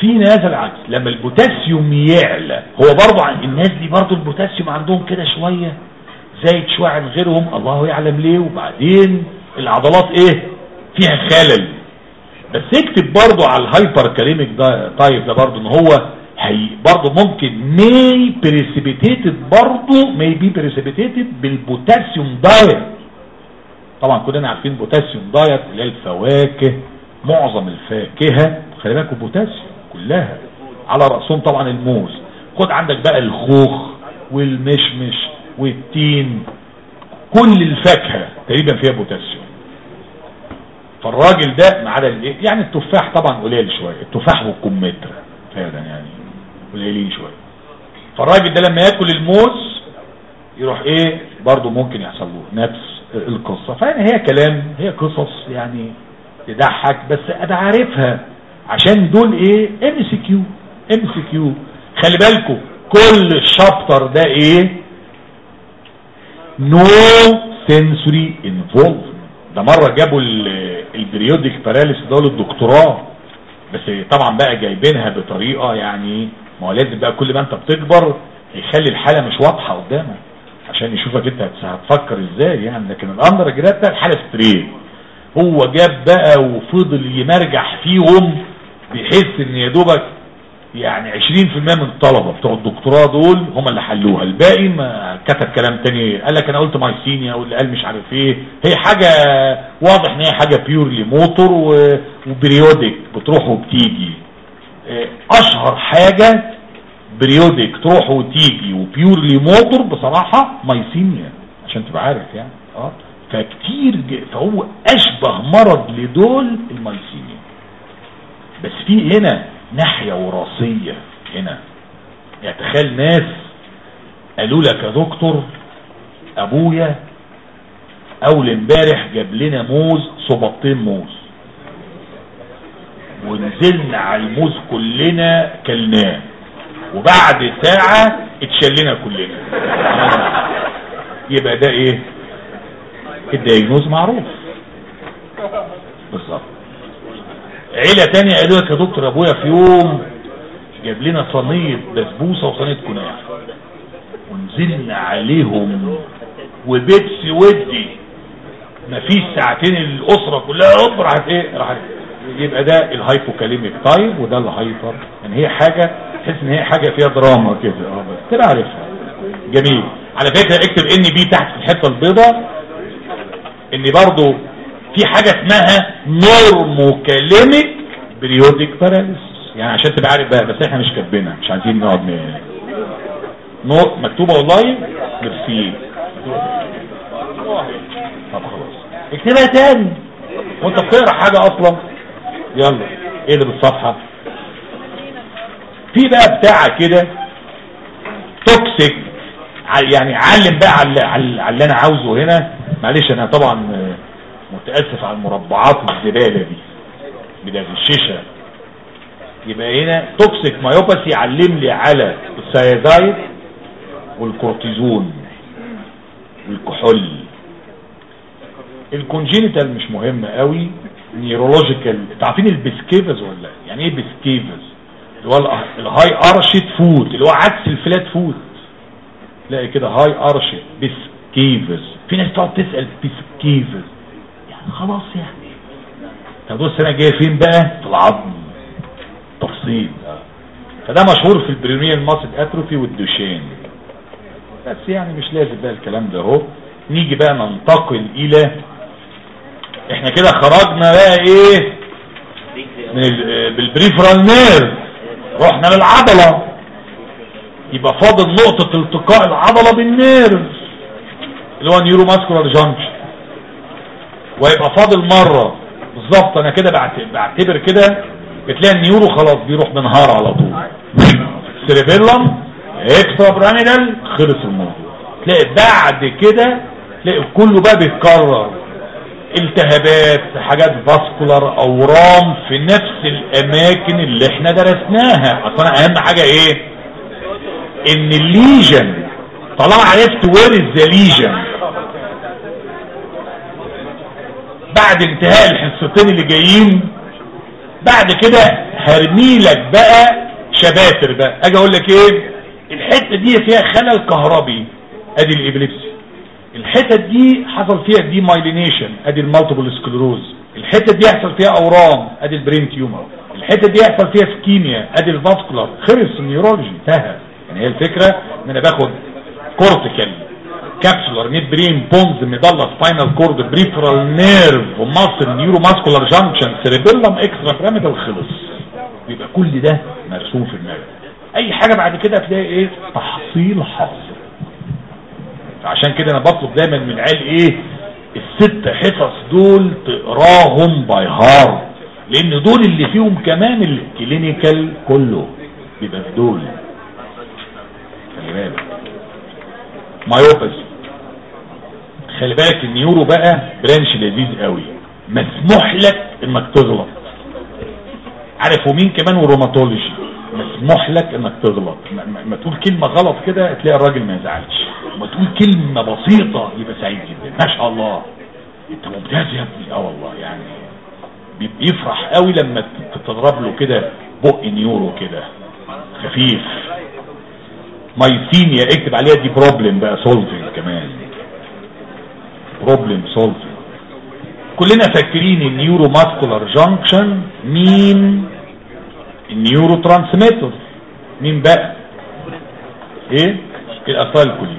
في ناس العكس لما البوتاسيوم يعلى هو برضه الناس دي برضه البوتاسيوم عندهم كده شوية زايد شوية عن غيرهم الله يعلم ليه وبعدين العضلات إيه؟ فيها خلل. بس اكتب برضه على ال hyperkalemic type ده برضه إن هو هي برضه ممكن may precipitated برضه may be precipitated بالبوتاسيوم diet. طبعا كلنا عارفين بوتاسيوم diet اللي هي الفواكه معظم الفاكهة خلي بالكم بوتاسيوم كلها على رأسهم طبعا الموز. خد عندك بقى الخوخ والمشمش والتين كل الفاكهة تقريبا فيها بوتاسيوم. فالراجل ده ما عدا يعني التفاح طبعا قليل شوية التفاح والكمثرى فعلا يعني. قليلين شوية. فالراجل ده لما ياكل الموز يروح إيه برضه ممكن يحصل له نفس القصة. فيعني هي كلام هي قصص يعني تضحك بس ابقى عارفها. عشان دول إيه ام سي كيو ام سي كيو خلي بالكم كل ال chapter ده إيه؟ no sensory involve ده مرة جابوا ال periodic paralysis ده للدكتوراه. بس طبعا بقى جايبينها بطريقة يعني ما هو لازم بقى كل ما انت بتكبر يخلي الحالة مش واضحة قدامك عشان يشوفك انت هتفكر إزاي يعني. لكن ال undergrad ده الحالة straight هو جاب بقى وفضل يمرجح فيهم بيحس إن يا دوبك يعني 20% من الطلبة بتوع الدكتوراه دول هم اللي حلوها. الباقي ما كتب كلام تاني قال لك أنا قلت myasthenia واللي قال مش عارف إيه. هي حاجة واضح إن هي حاجة purely motor و periodic بتروح وبتيجي. أشهر حاجة periodic تروح وتيجي و purely motor بصراحة myasthenia عشان تبقى عارف يعني. آه. فكتير فهو أشبه مرض لدول ال myasthenia بس في هنا ناحية وراثية هنا. يعني تخيل ناس قالوا لك يا دكتور أبويا أول امبارح جاب لنا موز صباطين موز. ونزلنا على الموز كلنا كلناه. وبعد ساعة اتشلنا كلنا. *laughs* يبقى ده إيه؟ الدياجنوز معروف. بالظبط. عيلة تانية قالوا لك يا دكتور أبويا في يوم جاب لنا صينية بسبوسة وصينية كنافة. ونزلنا عليهم. وبيبسي ودي. مفيش ساعتين الأسرة كلها هوب راحت إيه؟ راحت يبقى ده ال hypokalemic type وده ال hyper يعني هي حاجة تحس إن هي حاجة فيها دراما كده. آه بس تبقى عارفها. جميل. على فكرة اكتب NB تحت في الحتة البيضاء إن برضو في حاجة اسمها normokalemic periodic paralysis يعني عشان تبقى عارف بقى بس إحنا مش كاتبينها مش عايزين نقعد. نور مكتوبة والله ميرسي. طب خلاص. اكتبها تاني. وأنت بتقرأ حاجة أصلا؟ يلا إيه اللي بالصفحة؟ في بقى بتاع كده توكسيك يعني علم بقى على, اللي أنا عاوزه هنا. معلش أنا طبعا متأسف على المربعات الزبالة دي. بداية الشيشة. يبقى هنا toxic myopathy علم لي على ال thiazide والكورتيزون والكحول. ال congenital مش مهم قوي neurological تعرفين ال pes cavus ولا؟ يعني إيه pes cavus اللي هو ال high arched foot اللي هو عكس ال flat foot. تلاقي كده high arched pes cavus في ناس تقعد تسأل pes cavus يعني خلاص يعني. طب بص أنا جاي فين بقى؟ في العظم. تفصيل. فده مشهور في ال peroneal muscle atrophy وال Duchenne. بس يعني مش لازم بقى الكلام ده أهو. نيجي بقى ننتقل إلى إحنا كده خرجنا بقى إيه؟ بال peripheral nerve رحنا للعضلة. يبقى فاضل نقطة التقاء العضلة بال nerve اللي هو neuromuscular junction ويبقى فاضل مرة. بالظبط. أنا كده بعتبر كده بتلاقي ال neuro خلاص بيروح منهار على طول. cerebellum extrapyramidal خلص الموضوع. تلاقي بعد كده تلاقي كله بقى بيتكرر. التهابات حاجات vascular اورام في نفس الأماكن اللي إحنا درسناها. أصلا أهم حاجة إيه؟ إن ال lesion طالما عرفت where the lesion بعد انتهاء الحصتين اللي جايين بعد كده هرمي لك بقى chapters بقى. أجي أقول لك إيه؟ الحتة دي فيها خلل كهربي. أدي ال epilepsy الحتت دي حصل فيها demyelination ادي ال multiple sclerosis الحتت دي يحصل فيها أورام ادي ال brain tumor. الحتت دي يحصل فيها ischemia ادي ال vascular. خلص ال neurology انتهى. يعني هي الفكرة إن أنا باخد cortical capsular midbrain pons medulla spinal cord peripheral nerve و muscle neuromuscular junction cerebellum extrapyramidal خلص. يبقى كل ده مرسوم في دماغك أي حاجة بعد كده هتلاقي إيه؟ تحصيل حاصل. عشان كده أنا بطلب دايما من العيال إيه؟ الست حصص دول تقراهم by heart لأن دول اللي فيهم كمان ال clinical كله. بيبقى في دول. خلي بالك. myopathy خلي بالك ال neuro بقى branch لذيذ قوي. مسموح لك إنك تغلط. عارف ومين كمان؟ و rheumatology مسموح لك إنك تغلط. ما تقول كلمة غلط كده تلاقي الراجل ما يزعلش. ما تقول كلمة بسيطة يبقى سعيد جدا. ما شاء الله. أنت ممتاز يا ابني. آه والله يعني بيفرح قوي لما تضرب له كده بق neuro كده. خفيف. myasthenia اكتب عليها دي problem بقى solving كمان. problem solving كلنا فاكرين ال neuromuscular junction مين ال neurotransmitter مين بقى؟ إيه؟ ال acetylcholine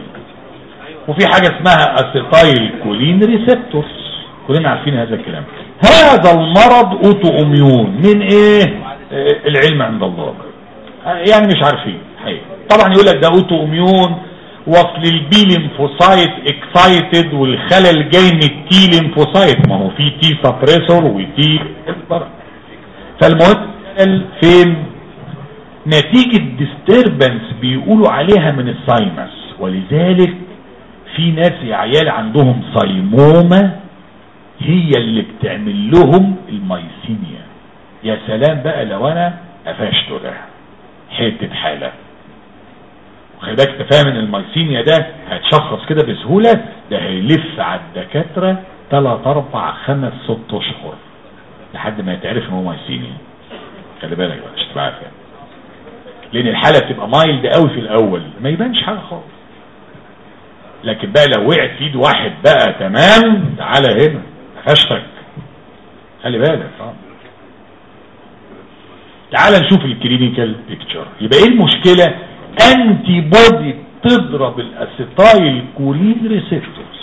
وفي حاجة اسمها acetylcholine receptors كلنا عارفين هذا الكلام. هذا المرض autoimmune من إيه؟ آه العلم عند الله. يعني مش عارفين. حقيقة. طبعا يقول لك ده autoimmune وصل ال B lymphocyte excited والخلل جاي من ال T lymphocyte. ما هو في T suppressor و T فالمهم فين؟ نتيجة disturbance بيقولوا عليها من ال thymus. ولذلك في ناس يا عيال عندهم thymoma هي اللي بتعمل لهم ال myasthenia يا سلام بقى لو أنا قفشته ده حتة حالة. وخلي بالك؟ تفهم إن ال myasthenia ده هيتشخص كده بسهولة؟ ده هيلف على الدكاترة 3 4 5 6 أشهر لحد ما يتعرف إن هو myasthenia خلي بالك بقى مش تبقى يعني. لأن الحالة بتبقى mild قوي في الأول ما يبانش حاجة خالص. لكن بقى لو وقعت في إيد واحد بقى تمام تعالى هنا هشتك خلي بالك آه. تعال نشوف ال clinical picture يبقى إيه المشكلة؟ antibody تضرب ال acetylcholine receptors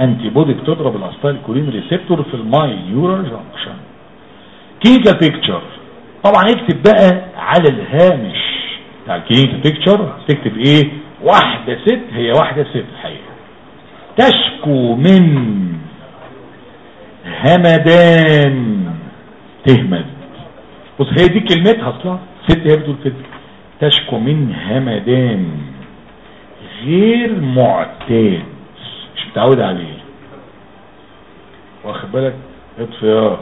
antibody بتضرب ال acetylcholine receptor في ال myoneural junction clinical picture طبعا اكتب بقى على الهامش. بتاع ال clinical picture تكتب إيه؟ واحدة ست. هي واحدة ست حقيقة. تشكو من همدان. تهمد. بص هي دي كلمتها أصلا. ست هي بتقول كده. تشكو من همدان. غير معتاد. مش متعود عليه. واخد بالك؟ اطفئ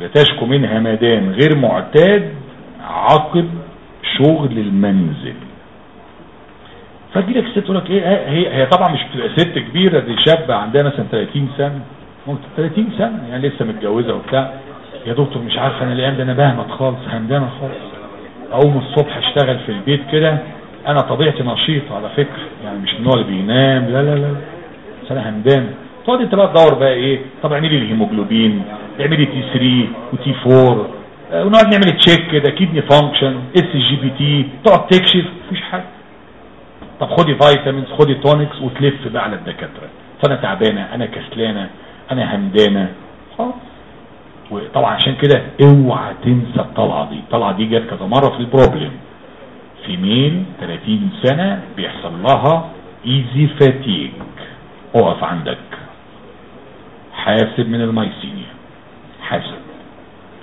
يبقى تشكو من همدان غير معتاد عقب شغل المنزل. فتجيلك ست تقول لك إيه هي هي طبعا مش بتبقى ست كبيرة دي شابه عندها مثلا 30 سنة. ممكن 30 سنة يعني لسه متجوزة وبتاع. يا دكتور مش عارفة أنا الأيام ده أنا بهمت خالص همدانة خالص. أقوم الصبح أشتغل في البيت كده أنا طبيعتي نشيط على فكرة يعني مش النوع اللي بينام لا لا لا. بس أنا همدانة. تقعد انت بقى تدور بقى إيه؟ طب اعملي الهيموجلوبين اعملي T3 و T4 آه ونقعد نعمل check كده kidney function SGPT تقعد تكشف مفيش حاجة. طب خدي vitamins خدي tonics وتلف بقى على الدكاترة. فأنا تعبانة أنا كسلانة أنا همدانة. وطبعا عشان كده اوعى تنسى الطلعة دي. الطلعة دي جت كذا مرة في ال problem في من 30 سنة بيحصل لها easy fatigue اقف عندك. حاسب من ال myasthenia حاسب.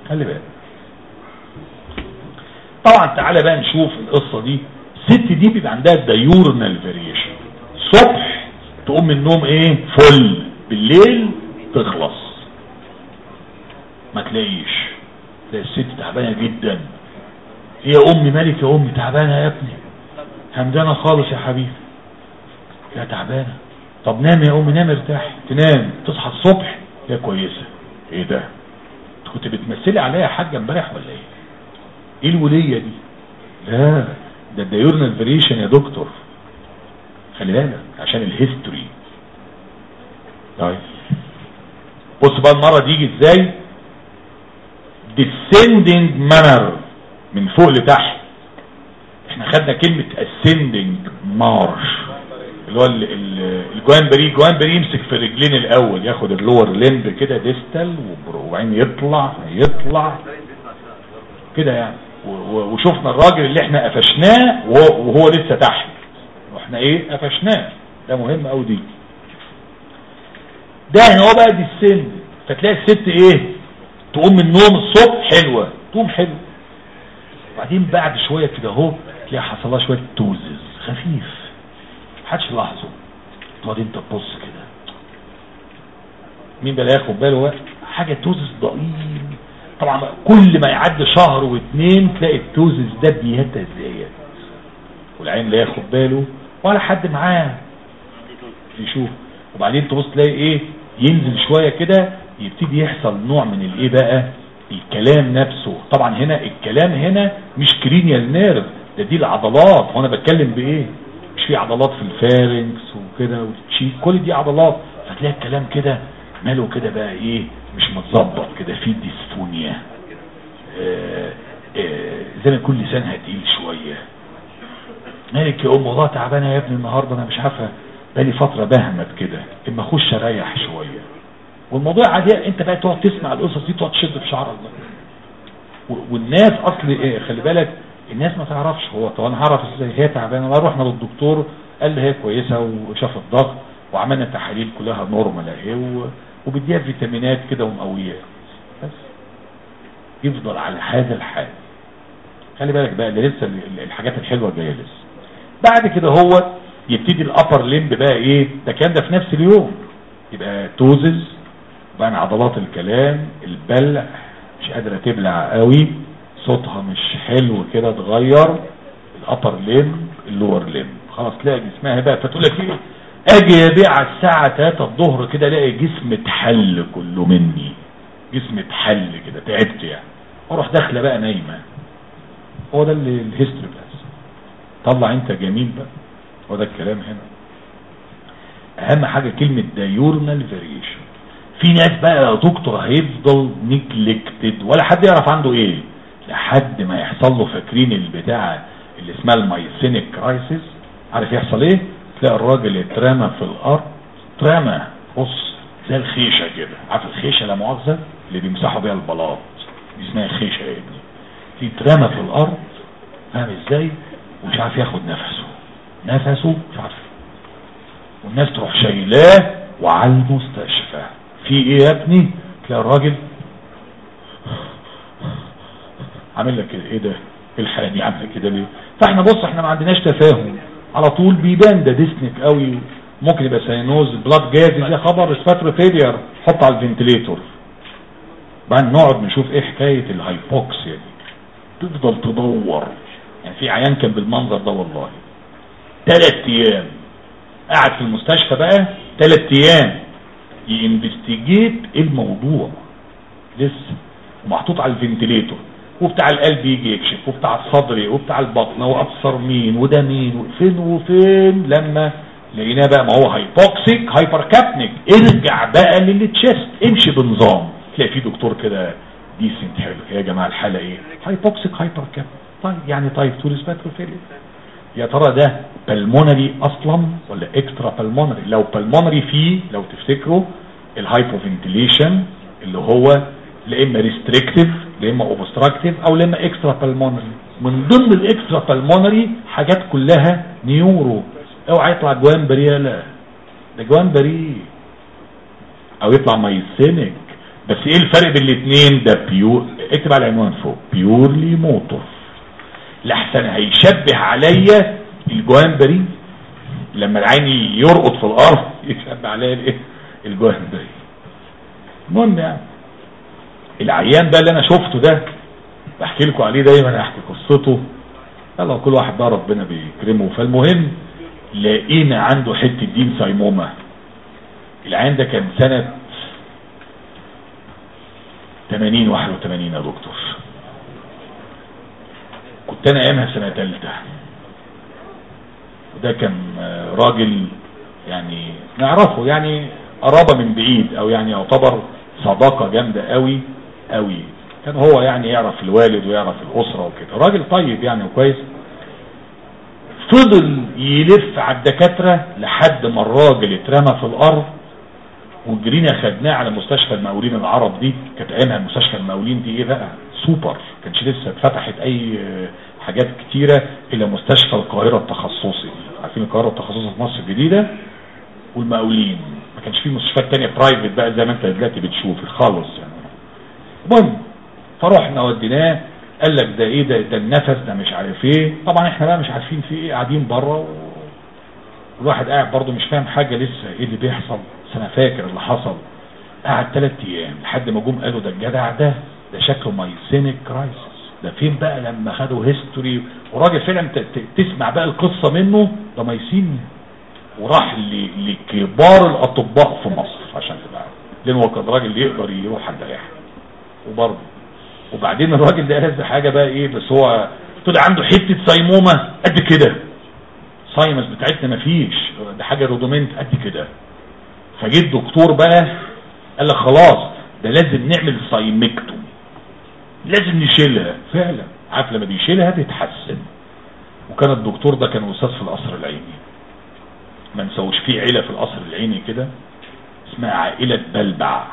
خلي بالك. طبعا تعالى بقى نشوف القصة دي. الست دي بيبقى عندها diurnal variation الصبح تقوم من النوم إيه؟ فل بالليل تخلص. ما تلاقيش. تلاقي الست تعبانة جدا. هي امي مالك يا امي تعبانة يا ابني. همدانة خالص يا حبيبي. يا تعبانة. طب نام يا أمي نام ارتاح. تنام تصحى الصبح. يا كويسة. إيه ده؟ كنت بتمثلي عليا يا حاجة امبارح ولا إيه؟ إيه الولية دي؟ لا ده ال diurnal variation يا دكتور. خلي بالك عشان ال history طيب. بص بقى المرة دي يجي إزاي؟ Descending manner. من فوق لتحت. إحنا خدنا كلمة ascending march. اللي هو ال Guillain-Barré ال Guillain-Barré يمسك في الرجلين الأول ياخد ال lower limb كده distal وبعدين يطلع يطلع كده يعني. وشفنا الراجل اللي إحنا قفشناه وهو لسه تحت. وإحنا إيه؟ قفشناه. ده مهم قوي دي. ده هنا هو بقى دي السن. فتلاقي الست إيه؟ تقوم من النوم الصبح حلوة تقوم حلوة. وبعدين بعد شوية كده اهو تلاقي حصل لها شوية توزز خفيف. محدش لاحظه تقعد انت تبص كده. مين ده لا ياخد باله بقى. حاجة ptosis ضئيل. طبعا كل ما يعدي شهر واثنين تلاقي ال ptosis ده بيتزايد والعيان لا ياخد باله ولا حد معاه. يشوف. وبعدين تبص تلاقي إيه؟ ينزل شوية كده يبتدي يحصل نوع من الإيه بقى؟ الكلام نفسه. طبعا هنا الكلام هنا مش cranial nerve. ده دي العضلات. وأنا بتكلم بإيه؟ مش في عضلات في ال pharynx وكده وال cheek كل دي عضلات فتلاقي الكلام كده ماله كده بقى إيه مش متظبط كده في ديسفونيا آه آه زي ما يكون لسانها تقيل شوية. مالك يا أم والله تعبانه يا ابني النهارده أنا مش عارفة بقالي فترة بهمت كده إما أخش أريح شوية. والموضوع عادي أنت بقى تقعد تسمع القصص دي تقعد تشد في بقى. والناس أصل إيه خلي بالك الناس ما تعرفش هو طب أنا هعرف إزاي؟ هي تعبانة. بقى رحنا للدكتور قال لي هي كويسة وشاف الضغط وعملنا تحاليل كلها normal أهي وبيديها فيتامينات كده ومقويات بس. يفضل على هذا الحال. خلي بالك بقى ده لسه الحاجات الحلوة جاية لسه. بعد كده هو يبتدي ال upper limb بقى إيه؟ ده كان ده في نفس اليوم. يبقى ptosis بقى عضلات الكلام البلع مش قادرة تبلع قوي. صوتها مش حلو كده اتغير. ال upper limb ال lower limb. خلاص تلاقي جسمها بقى فتقول لك إيه؟ أجي يا بيه على الساعة 3 الظهر كده ألاقي جسم اتحل كله مني. جسم اتحل كده تعبت يعني. أروح داخلة بقى نايمة. هو ده اللي ال history بس طلع أنت جميل بقى. هو ده الكلام هنا. أهم حاجة كلمة diurnal variation. في ناس بقى يا دكتور هيفضل neglected ولا حد يعرف عنده إيه؟ لحد ما يحصل له فاكرين البتاع اللي اسمها ال myasthenic crisis. عارف يحصل إيه؟ تلاقي الراجل اترمى في الأرض اترمى بص زي الخيشة كده. عارف الخيشة لا مؤاخذة؟ اللي بيمسحوا بيها البلاط. دي اسمها خيشة يا ابني. اترمى في الأرض فاهم إزاي؟ ومش عارف ياخد نفسه. نفسه مش عارف. والناس تروح شايلاه وعلى المستشفى. في إيه يا ابني؟ تلاقي الراجل عامل لك إيه ده؟ الحالة دي عامله كده ليه؟ فاحنا بص إحنا ما عندناش تفاهم. على طول بيبان ده dyspneic قوي. ممكن يبقى cyanosed blood gas دي خبر respiratory failure حط على ال ventilator بعدين نقعد نشوف إيه حكاية ال hypoxia دي. تفضل تدور. يعني في عيان كان بالمنظر ده والله. ثلاث أيام. قاعد في المستشفى بقى ثلاث أيام. ي investigate الموضوع. لسه. ومحطوط على ال ventilator وبتاع القلب يجي يكشف وبتاع الصدر وبتاع البطن وأبصر مين وده مين فين وفين لما لقيناه بقى ما هو hypoxic hypercapnic ارجع بقى لل chest امشي بنظام. تلاقي في دكتور كده decent حلو. يا جماعة الحالة إيه؟ hypoxic hypercapnic طيب يعني طيب two respiratory failure يا ترى ده pulmonary أصلا ولا extra pulmonary لو pulmonary فيه لو تفتكروا ال hypoventilation اللي هو لا إما restrictive لا اما obstructive أو لا اما extra pulmonary من ضمن ال extra pulmonary حاجات كلها neuro. أوعى يطلع جوان بري لا. ده جوان بري أو يطلع myasthenic بس إيه الفرق بين الاثنين ده pure اكتب على العنوان فوق. purely motor لحسن هيشبه عليا الجوان بري لما العين يرقط في الأرض يتشبع عليها الإيه؟ ده المهم يعني. العيان ده اللي أنا شفته ده بحكي لكم عليه دايما أحكي قصته. يلا كل واحد بقى ربنا بيكرمه. فالمهم لقينا عنده حتة دين سايموما العين ده كان سنة 80 81 يا دكتور. كنت أنا ايامها سنة ثالثه وده كان راجل يعني نعرفه يعني قرابة من بعيد أو يعني يعتبر صداقة جامدة قوي. قوي. كان هو يعني يعرف الوالد ويعرف الأسرة وكده. راجل طيب يعني وكويس. فضل يلف على الدكاترة لحد ما الراجل اترمى في الأرض. وجرينا خدناه على مستشفى المقاولين العرب دي. كانت ايامها مستشفى المقاولين دي إيه بقى؟ سوبر. كانش لسه اتفتحت أي حاجات كتيرة إلى مستشفى القاهرة التخصصي. عارفين القاهرة التخصصي في مصر الجديدة؟ والمقاولين. ما كانش في مستشفيات تانية private بقى زي ما أنت دلوقتي بتشوف. خالص يعني. المهم فرحنا وديناه قال لك ده إيه؟ ده ده النفس ده مش عارف إيه. طبعا إحنا بقى مش عارفين في إيه قاعدين بره والواحد قاعد برضه مش فاهم حاجة لسه. إيه اللي بيحصل؟ بس أنا فاكر اللي حصل. قعد ثلاث أيام لحد ما جم قالوا ده الجدع ده ده شكله myasthenic crisis ده فين بقى؟ لما خدوا history وراجل فعلا تسمع بقى القصة منه ده myasthenia وراح لكبار الأطباء في مصر عشان تبقى لأن هو كان راجل يقدر يروح عند أي وبرضه. وبعدين الراجل ده هز حاجة بقى إيه بس هو طلع عنده حتة thymoma قد كده. thymus بتاعتنا مفيش. ده حاجة rudiment قد كده. فجيت دكتور بقى قال لك خلاص ده لازم نعمل thymectomy لازم نشيلها. فعلا. عارف لما بيشيلها تتحسن وكان الدكتور ده كان أستاذ في القصر العيني. ما نسوش فيه عيلة في القصر العيني كده اسمها عائلة بلبع.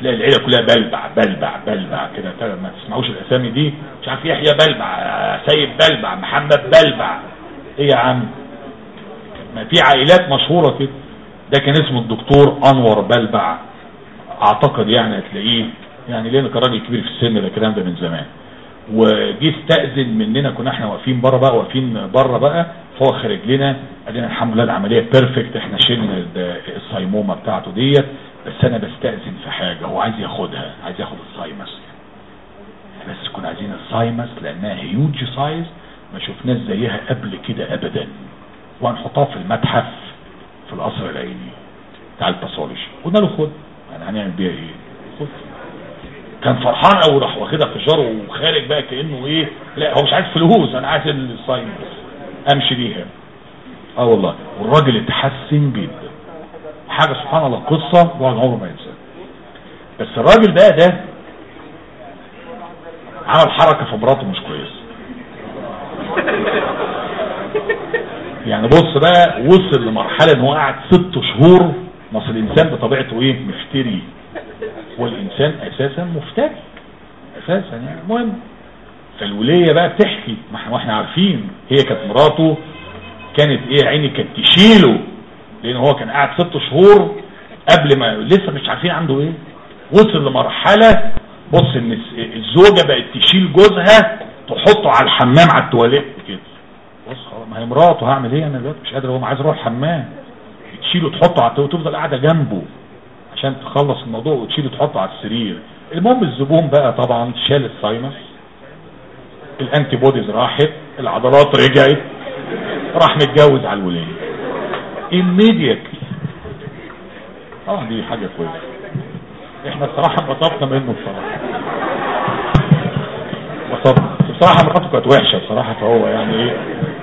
تلاقي العيلة كلها بلبع بلبع بلبع كده. ما تسمعوش الأسامي دي؟ مش عارف يحيى بلبع سيد بلبع محمد بلبع. إيه يا عم؟ ما في عائلات مشهورة كده. ده كان اسمه الدكتور أنور بلبع. أعتقد يعني هتلاقيه يعني لأن كان راجل كبير في السن ده الكلام ده من زمان. وجي استأذن مننا كنا إحنا واقفين بره بقى واقفين بره بقى فهو خارج لنا قال لنا الحمد لله العملية بيرفكت إحنا شلنا ال thymoma بتاعته ديت. بس أنا بستأذن في حاجة هو عايز ياخدها عايز ياخد ال thymus. بس كنا عايزين ال thymus لأنها huge size ما شفناش زيها قبل كده ابدا. وهنحطها في المتحف في القصر العيني. بتاع ال pathology قلنا له خد. يعني هنعمل بيها إيه؟ خد. كان فرحان قوي راح واخدها في jar وخارج بقى كأنه إيه؟ لا هو مش عايز فلوس أنا عايز الساينس أمشي بيها. آه والله. والراجل اتحسن جدا. حاجة سبحان الله قصة الواحد عمره ما ينساها. بس الراجل بقى ده عمل حركة في مراته مش كويسة. يعني بص بقى وصل لمرحلة إن هو قعد ست شهور مصر الإنسان بطبيعته إيه؟ مفتري. والإنسان أساسا مفتري. أساسا يعني المهم. فالولية بقى بتحكي ما إحنا عارفين هي كانت مراته كانت إيه؟ عيني كانت تشيله. لأن هو كان قاعد ست شهور قبل ما لسه مش عارفين عنده إيه. وصل لمرحلة بص إن الزوجة بقت تشيل جوزها تحطه على الحمام على التواليت كده. بص ما هي مراته هعمل إيه أنا دلوقتي؟ مش قادر هو عايز أروح الحمام تشيله تحطه على وتفضل قاعدة جنبه عشان تخلص الموضوع وتشيله تحطه على السرير. المهم الزبون بقى طبعا شال الساينس. ال antibodies راحت العضلات رجعت راح متجوز على الولية immediately. آه دي حاجة كويسة. إحنا بصراحة انبسطنا منه بصراحة. انبسطنا. بصراحة مراته كانت وحشة بصراحة فهو يعني إيه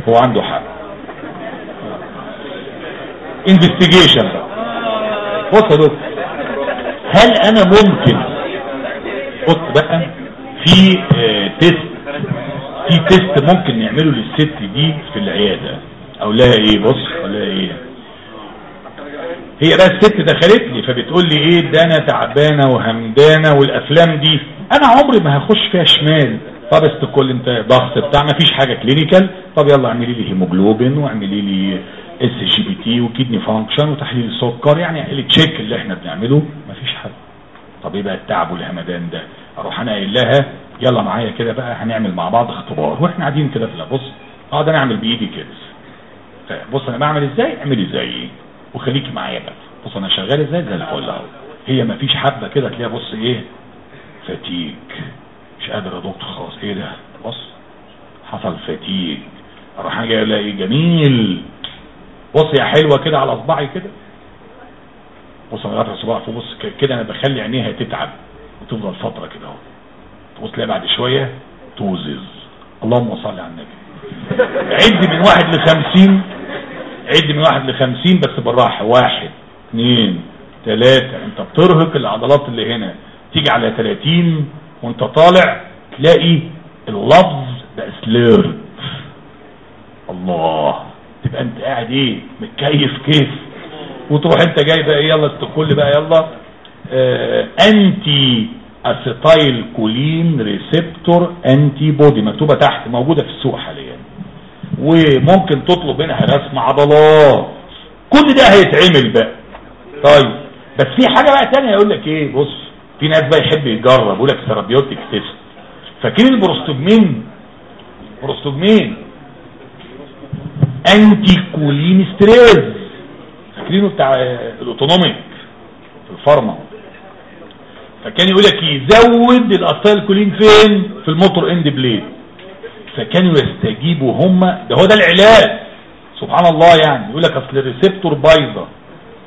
هو عنده حق. investigation بقى. بص يا دكتور هل أنا ممكن بص بقى في آه test في test ممكن نعمله للست دي في العيادة؟ أو لها إيه؟ بص ولا إيه؟ هي بقى الست دخلت لي فبتقول لي إيه ده أنا تعبانة وهمدانة والأفلام دي. أنا عمري ما هخش فيها شمال. طب استقل انت ضغط بتاع ما فيش حاجة clinical طب يلا اعملي لي هيموجلوبين واعملي لي SGPT و kidney function وتحليل السكر. يعني ال check اللي إحنا بنعمله. ما فيش حد طب إيه بقى التعب والهمدان ده؟ أروح أنا قايل لها يلا معايا كده بقى هنعمل مع بعض اختبار. وإحنا قاعدين كده في بص أقعد أنا أعمل بإيدي كده. بص أنا بعمل إزاي؟ اعملي زيي وخليكي معايا بقى. بص أنا شغال إزاي زي الفل أهو. هي مفيش حبة كده تلاقيها بص إيه؟ fatigue. مش قادر يا دكتور خلاص إيه ده؟ بص حصل فتيك. أروح أجي ألاقي جميل. بص يا حلوة كده على اصبعي كده. بص أنا رافع صباعي فوق بص كده أنا بخلي عينيها تتعب. وتفضل فترة كده أهو. تبص تلاقي بعد شوية توزز. اللهم صل على النبي. عد من واحد لخمسين. عد من واحد لخمسين بس بالراحة. واحد اثنين ثلاثة انت بترهق العضلات اللي هنا. تيجي على 30 وانت طالع تلاقي اللفظ بقى slurred الله. تبقى انت قاعد إيه؟ متكيف كيف؟ وتروح انت جاي بقى يلا استقل بقى يلا. آه anti acetylcholine receptor antibody مكتوبة تحت موجودة في السوق حاليا. وممكن تطلب منها رسم عضلات. كل ده هيتعمل بقى. طيب بس في حاجة بقى تانية يقول لك إيه؟ بص في ناس بقى يحب يجرب يقول لك therapeutic test. فاكرين ال prostigmine prostigmine anticholinesterase فاكرينه بتاع ال autonomic في ال pharma. فكان يقول لك يزود ال acetylcholine فين؟ في ال motor end plate. فكانوا يستجيبوا هم. ده هو ده العلاج. سبحان الله يعني. يقول لك أصل ال receptor بايظة.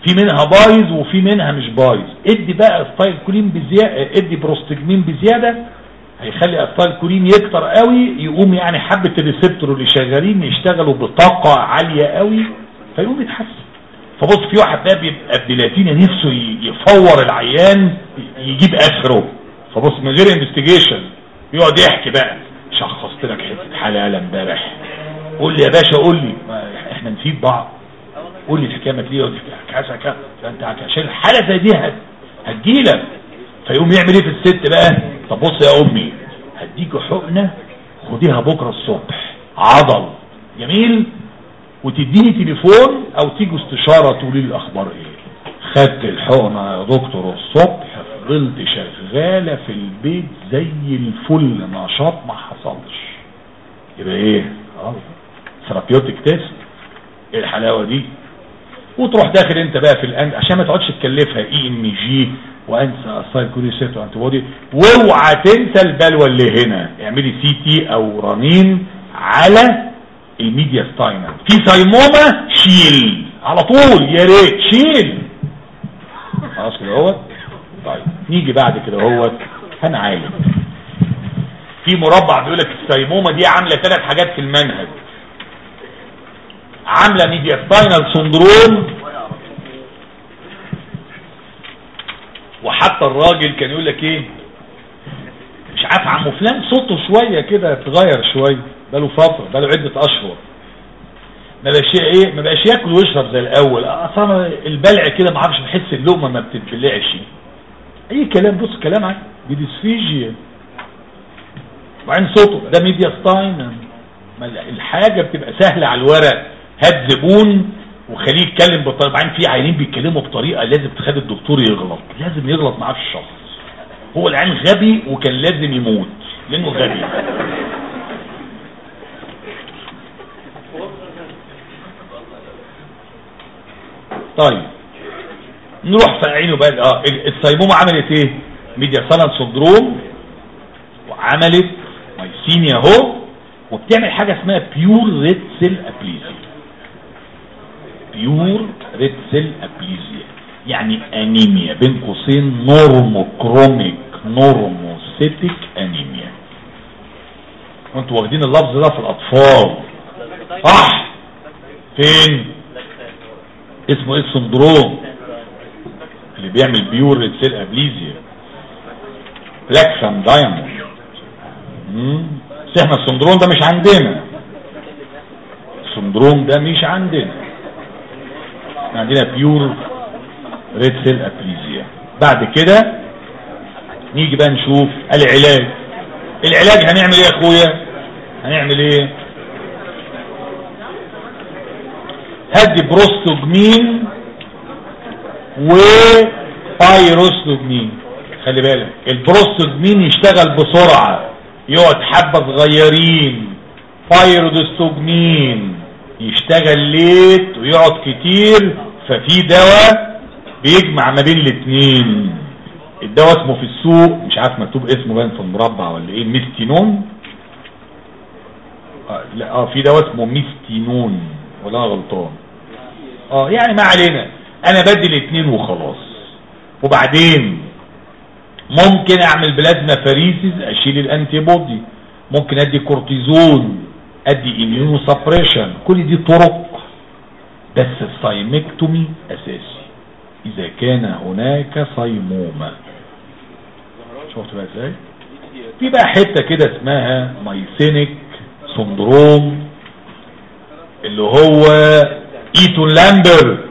في منها بايظ وفي منها مش بايظ. ادي بقى acetylcholine بزياده ادي prostigmine بزيادة. هيخلي acetylcholine يكتر قوي يقوم يعني حبة ال receptor اللي شغالين يشتغلوا بطاقة عالية قوي فيقوم يتحسن. فبص في واحد بقى بيبقى بلاتينا نفسه يفور العيان يجيب آخره. فبص من غير investigation يقعد يحكي بقى. شخصت لك حتة حاله امبارح. قول لي يا باشا قول لي. إحنا نسيب بعض. قول لي الحكاية ما تلاقيه كذا كذا. فأنت عشان الحاله زي دي هتجيلك. فيقوم يعمل إيه في الست بقى؟ طب بص يا أمي هديك حقنة خديها بكرة الصبح. عضل. جميل؟ وتديني تليفون أو تيجي استشارة تقولي لي الأخبار إيه؟ خدت الحقنة يا دكتور الصبح. فضلت شغالة في البيت زي الفل نشاط ما حصلش. يبقى إيه؟ آه test إيه الحلاوة دي؟ وتروح داخل أنت بقى في الان عشان ما تقعدش تكلفها EMG و anti-acetylcholine receptor antibody وأوعى تنسى البلوه اللي هنا. اعملي CT أو رنين على ال mediastinum في thymoma شيل. على طول يا ريت شيل. خلاص كده اهوت نيجي بعد كده اهوت هنعالج. في مربع بيقول لك ال thymoma دي عاملة ثلاث حاجات في المنهج. عاملة mediastinal syndrome وحتى الراجل كان يقول لك إيه مش عارف عمو فلان صوته شوية كده اتغير شوية بقاله فترة بقاله عدة أشهر. ما بقاش إيه ما بقاش ياكل ويشرب زي الأول. أصلا البلع كده ما أعرفش بحس اللقمه ما بتتبلعش. أي كلام بص كلام عن ب dysphagia وبعدين صوته ده mediastinal الحاجة بتبقى سهلة على الورق. هات زبون وخليه يتكلم بطريقه بعدين في عيانين بيتكلموا بطريقة لازم تخلي الدكتور يغلط. لازم يغلط معاه في التشخيص. هو العيان غبي وكان لازم يموت. لأنه غبي. طيب. نروح فاعينه بقى آه ال thymoma عملت إيه؟ mediastinal syndrome وعملت myasthenia اهو وبتعمل حاجة اسمها pure red cell aplasia pure red cell aplasia يعني انيميا بين قوسين normochromic normocytic anemia وانتوا واخدين اللفظ ده في الأطفال. صح. فين؟ اسمه إيه؟ ال syndrome. اللي بيعمل pure cell aplasia. Blackfan Diamond بس إحنا ال syndrome ده مش عندنا. ال syndrome ده مش عندنا. عندنا pure red cell aplasia بعد كده نيجي بقى نشوف العلاج. العلاج هنعمل إيه يا اخويا؟ هنعمل إيه؟ هدي بروستوجمين وبايروستوجمين خلي بالك البروستوجمين يشتغل بسرعة يقعد حبة صغيرين. بايرودستوجمين يشتغل ليت ويقعد كتير ففي دواء بيجمع ما بين الاثنين الدواء اسمه في السوق مش عارف مكتوب اسمه باين في المربع ولا إيه Mestinon. آه لا آه في دواء اسمه Mestinon ولا غلطان. آه يعني ما علينا. أنا بدي الاثنين وخلاص. وبعدين ممكن أعمل plasmapheresis أشيل ال antibody ممكن أدي كورتيزون أدي immunosuppression كل دي طرق. بس ال thymectomy أساسي. إذا كان هناك thymoma. شفت بقى إزاي؟ في بقى حتة كده اسمها myasthenic syndrome اللي هو Eaton Lambert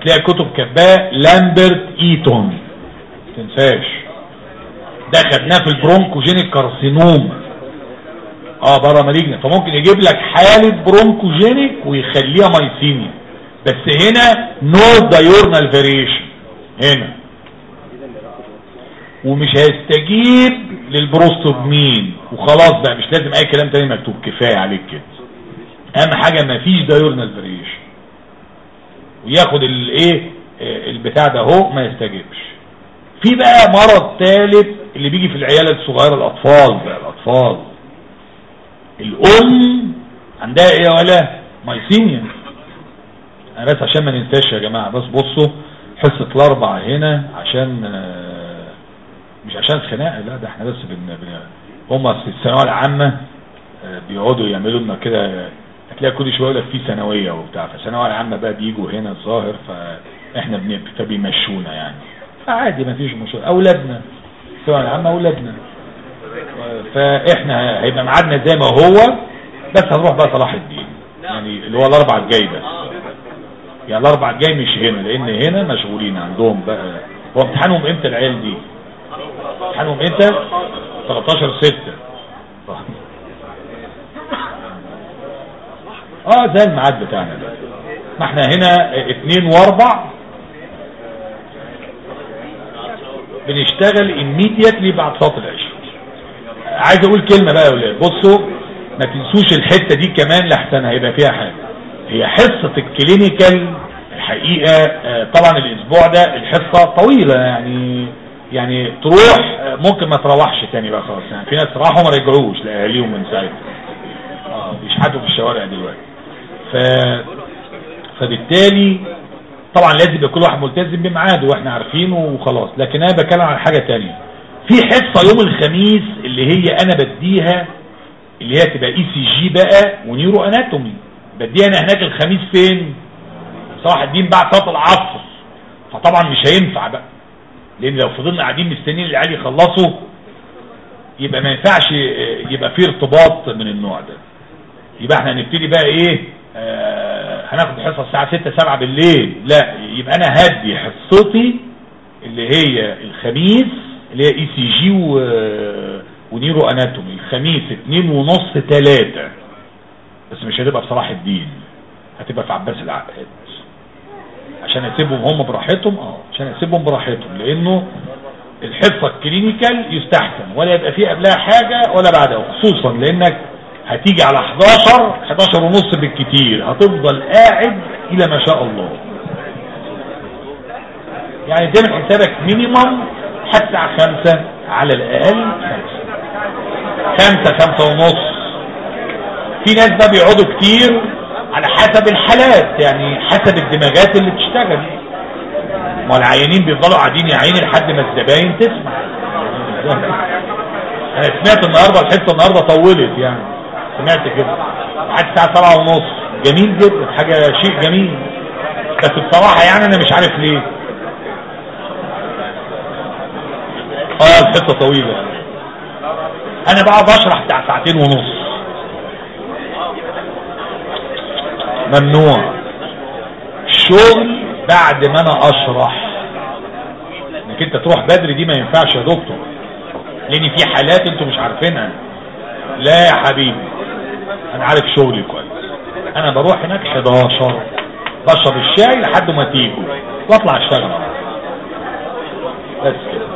وهتلاقي كتب كتباه Lambert Eaton. تنساش. ده خدناه في ال bronchogenic carcinoma. آه paramalignant. فممكن يجيب لك حالة bronchogenic ويخليها myasthenia بس هنا no diurnal variation هنا. ومش هيستجيب لل prostigmine. وخلاص بقى مش لازم أي كلام تاني مكتوب. كفاية عليك كده. أهم حاجة مفيش diurnal variation وياخد الايه البتاع ده اهو ما يستجيبش. في بقى مرض ثالث اللي بيجي في العيال الصغيرة الأطفال بقى الأطفال. الأم عندها إيه ولا؟ مايسينيا أنا بس عشان ما ننساش يا جماعة بس بصوا حصة الاربع هنا عشان مش عشان خناقة لا ده إحنا بس بن هم في الثانوية العامة بيقعدوا يعملوا لنا كده هتلاقي كل شوية يقول لك في ثانوية وبتاع فالثانويه العامة بقى بيجوا هنا الظاهر فإحنا فبيمشونا يعني. فعادي ما فيش مشكلة. أولادنا الثانويه العامة أولادنا. فإحنا هيبقى ميعادنا زي ما هو بس هنروح بقى صلاح الدين. يعني اللي هو الاربع الجاي بس يعني الاربع الجاي مش هنا لأن هنا مشغولين عندهم بقى. هو امتحانهم إمتى العيال دي؟ امتحانهم إمتى؟ 13 6 آه زي الميعاد بتاعنا ده. ما إحنا هنا اتنين واربع. بنشتغل immediately بعد صلاة العشاء. عايز أقول كلمة بقى يا ولاد بصوا ما تنسوش الحتة دي كمان لحسن هيبقى فيها حاجة. هي حصة الكلينيكال الحقيقة آه طبعا الأسبوع ده الحصة طويلة يعني يعني تروح آه ممكن ما تروحش تاني بقى خلاص يعني في ناس راحوا ما رجعوش لاهاليهم من ساعتها. آه بيشحتوا في الشوارع دلوقتي. ف... فبالتالي طبعا لازم يبقى كل واحد ملتزم بميعاده وإحنا عارفينه وخلاص. لكن أنا بتكلم عن حاجة تانية. في حصة يوم الخميس اللي هي أنا بديها اللي هي تبقى ECG بقى و neuroanatomy. بديها أنا هناك الخميس فين؟ صلاح الدين بعد صلاة العصر. فطبعا مش هينفع بقى. لأن لو فضلنا قاعدين مستنيين العيال يخلصوا يبقى ما ينفعش يبقى في ارتباط من النوع ده. يبقى إحنا هنبتدي بقى إيه؟ آه هناخد الحصه الساعة 6 7 بالليل. لا يبقى أنا هدي حصتي اللي هي الخميس اللي هي ECG و neuroanatomy. الخميس اتنين ونص تلاتة. بس مش هتبقى في صلاح الدين. هتبقى في عباس العقاد عشان أسيبهم هم براحتهم؟ آه عشان أسيبهم براحتهم. لأنه الحصة ال clinical يستحسن. ولا يبقى فيه قبلها حاجة ولا بعدها. خصوصا لأنك هتيجي على 11 11 ونص بالكتير. هتفضل قاعد إلى ما شاء الله. يعني تعمل حسابك minimum حتى على خمسة على الأقل خمسة. خمسة ونص. في ناس بقى بيقعدوا كتير على حسب الحالات يعني حسب الدماغات اللي بتشتغل. ما العيانين بيفضلوا قاعدين يا عيني لحد ما الزباين تسمع. أنا سمعت النهاردة الحصة النهاردة طولت يعني. سمعت كده. لحد الساعة سبعة ونص جميل جدا. حاجة شيء جميل. بس بصراحة يعني أنا مش عارف ليه. آه الحصة طويلة. أنا بقعد أشرح بتاع ساعتين ونص. ممنوع. الشغل بعد ما أنا أشرح. إنك أنت تروح بدري دي ما ينفعش يا دكتور. لأن في حالات أنتوا مش عارفينها. لا يا حبيبي. أنا عارف شغلي كويس. أنا بروح هناك 11 بشرب الشاي لحد ما تيجوا. واطلع أشتغل. بس كده.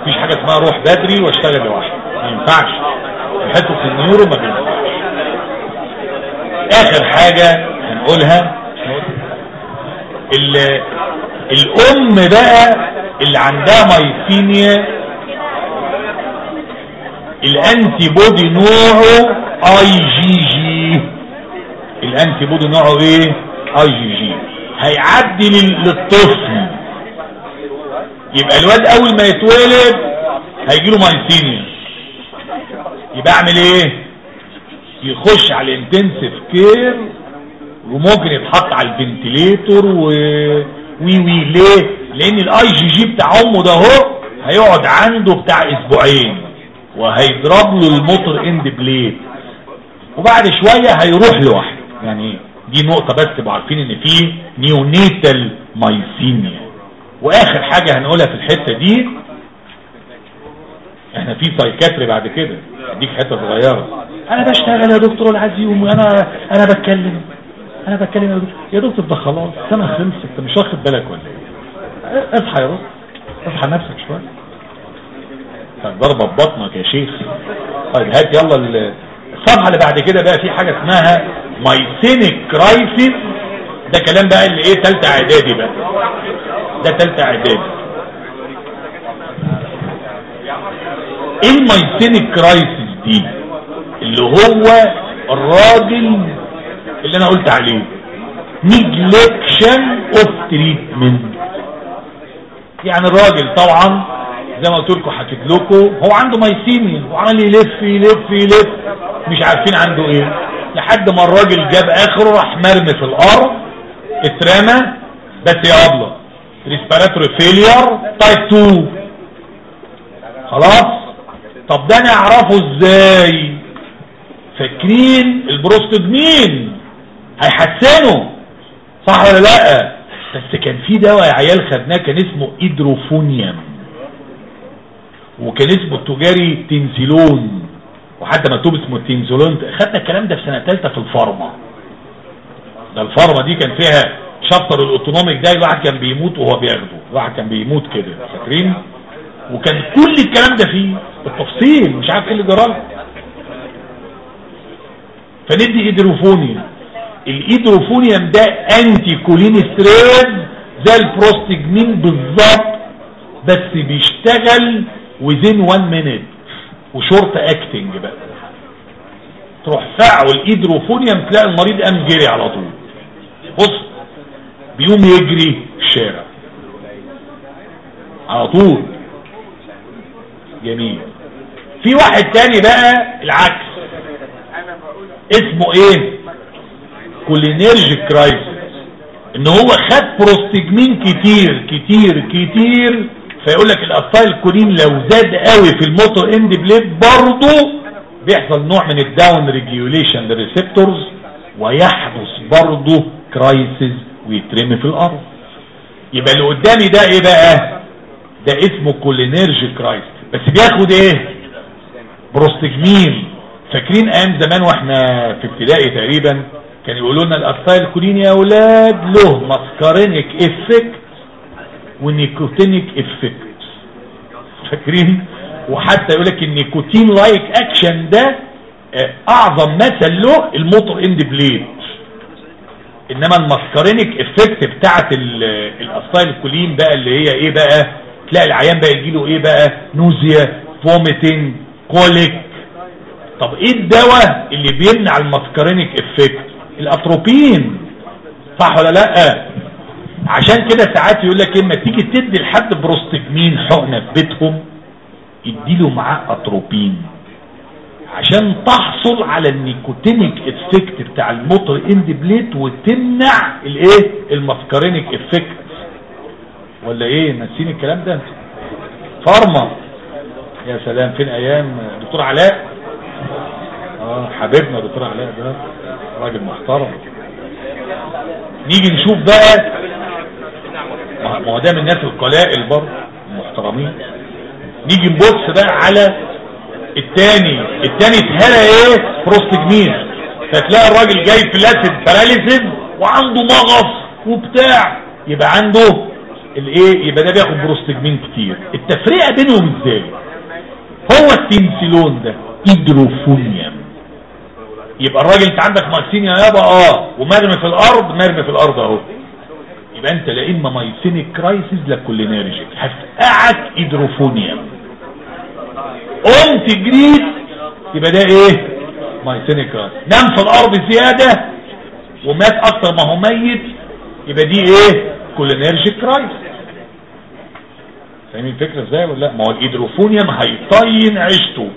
مفيش حاجة اسمها أروح بدري وأشتغل لوحدي. ما ينفعش. حتة ال neuro ما بينفعش. آخر حاجة هنقولها الأم بقى اللي عندها myasthenia ال antibody نوعه اي جي جي ال antibody نوعه إيه؟ اي جي جي هيعدي للطفل. يبقى الواد اول ما يتولد هيجيله myasthenia يبقى اعمل إيه؟ يخش على ال intensive care وممكن يتحط على ال ventilator و وي وي ليه؟ لأن الاي جي جي بتاع أمه ده اهو هيقعد عنده بتاع أسبوعين وهيضرب له ال motor end plate وبعد شوية هيروح لوحده. يعني دي نقطة بس تبقوا عارفين إن في neonatal myasthenia وآخر حاجة هنقولها في الحتة دي إحنا في psychiatry بعد كده. أديك حتة صغيرة. أنا بشتغل يا دكتور العزيز وأنا أنا بتكلم. أنا بتكلم يا دكتور. يا دكتور ده خلاص سنة خلصت. أنت مش واخد بالك ولا إيه؟ اصحى يا دكتور. اصحى نفسك شوية. ضربة ببطنك يا شيخ. طيب هات يلا الصفحة اللي بعد كده بقى في حاجة اسمها myasthenic crisis ده كلام بقى اللي إيه تالتة إعدادي بقى. ده تالتة إعدادي. إيه ال myasthenic crisis دي؟ اللي هو الراجل اللي أنا قلت عليه. neglection of treatment يعني الراجل طبعا زي ما قلت لكم حكيت لكم هو عنده myasthenia وعمال يلف يلف يلف مش عارفين عنده إيه. لحد ما الراجل جاب آخره راح مرمي في الأرض اترمى بس جاله respiratory failure type 2 خلاص؟ طب ده نعرفه إزاي؟ فاكرين ال Prostigmin هيحسنه. صح ولا لأ؟ بس كان في دواء يا عيال خدناه كان اسمه edrophonium وكان اسمه التجاري Tensilon. وحتى مكتوب اسمه ال Tensilon خدنا الكلام ده في سنة ثالثه في ال pharma. ده ال pharma دي كان فيها chapter ال autonomic ده الواحد كان بيموت وهو بياخده. الواحد كان بيموت كده فاكرين؟ وكان كل الكلام ده فيه بالتفصيل مش عارف إيه اللي جرى. فندي edrophonium ال edrophonium ده anticholinesterase زي ال Prostigmin بالظبط بس بيشتغل within one minute. و short acting بقى. تروح فاقعه ال edrophonium تلاقي المريض قام جري على طول. بص بيقوم يجري الشارع. على طول. جميل. في واحد تاني بقى العكس. اسمه إيه؟ cholinergic crisis إن هو خد Prostigmin كتير كتير كتير. فيقول لك ال acetylcholine لو زاد قوي في ال motor end plate برضه بيحصل نوع من ال down regulation لل receptors ويحدث برضه crisis ويترمي في الأرض. يبقى اللي قدامي ده إيه بقى؟ ده اسمه cholinergic crisis بس بياخد إيه؟ Prostigmin. فاكرين أيام زمان وإحنا في ابتدائي تقريبا كان يقولوا لنا ال acetylcholine يا أولاد له muscarinic effect و nicotinic effect. فاكرين؟ وحتى يقول لك ال nicotine like action ده آه، أعظم مثل له ال motor end plate. إنما ال muscarinic effect بتاعت ال acetylcholine بقى اللي هي إيه بقى؟ تلاقي العيان بقى يجيله إيه بقى؟ nausea vomiting colic. طب إيه الدواء اللي بيمنع ال muscarinic effect؟ ال atropine. صح ولا لأ؟ عشان كده ساعات يقول لك إما تيجي تدي لحد Prostigmin حقنه في بيتهم اديله معاه أتروبين. عشان تحصل على ال nicotinic effect بتاع ال motor end plate وتمنع الإيه؟ ال muscarinic effect. ولا إيه؟ ناسين الكلام ده فارما. يا سلام فين أيام؟ دكتور علاء؟ آه حبيبنا دكتور علاء ده راجل محترم. نيجي نشوف بقى ما هو ده من الناس القلائل برضه المحترمين. نيجي نبص بقى على التاني التاني اتهرى إيه؟ بروستجمين فتلاقي الراجل جاي فلاسد باراليسيس وعنده مغص وبتاع. يبقى عنده الإيه؟ يبقى ده بياخد Prostigmin كتير. التفرقة بينهم إزاي؟ هو ال Tensilon ده edrophonium يبقى الراجل أنت عندك myasthenia يابا آه. ومرمي في الأرض مرمي في الأرض أهو. يبقى انت لا اما myasthenic crisis لا cholinergic هفقعك edrophonium قمت جريت يبقى ده إيه؟ myasthenic crisis نام في الأرض زيادة ومات أكتر ما هو ميت يبقى دي إيه؟ cholinergic crisis فاهم الفكرة إزاي ولا لا؟ ما هو ال edrophonium هيطين عيشته.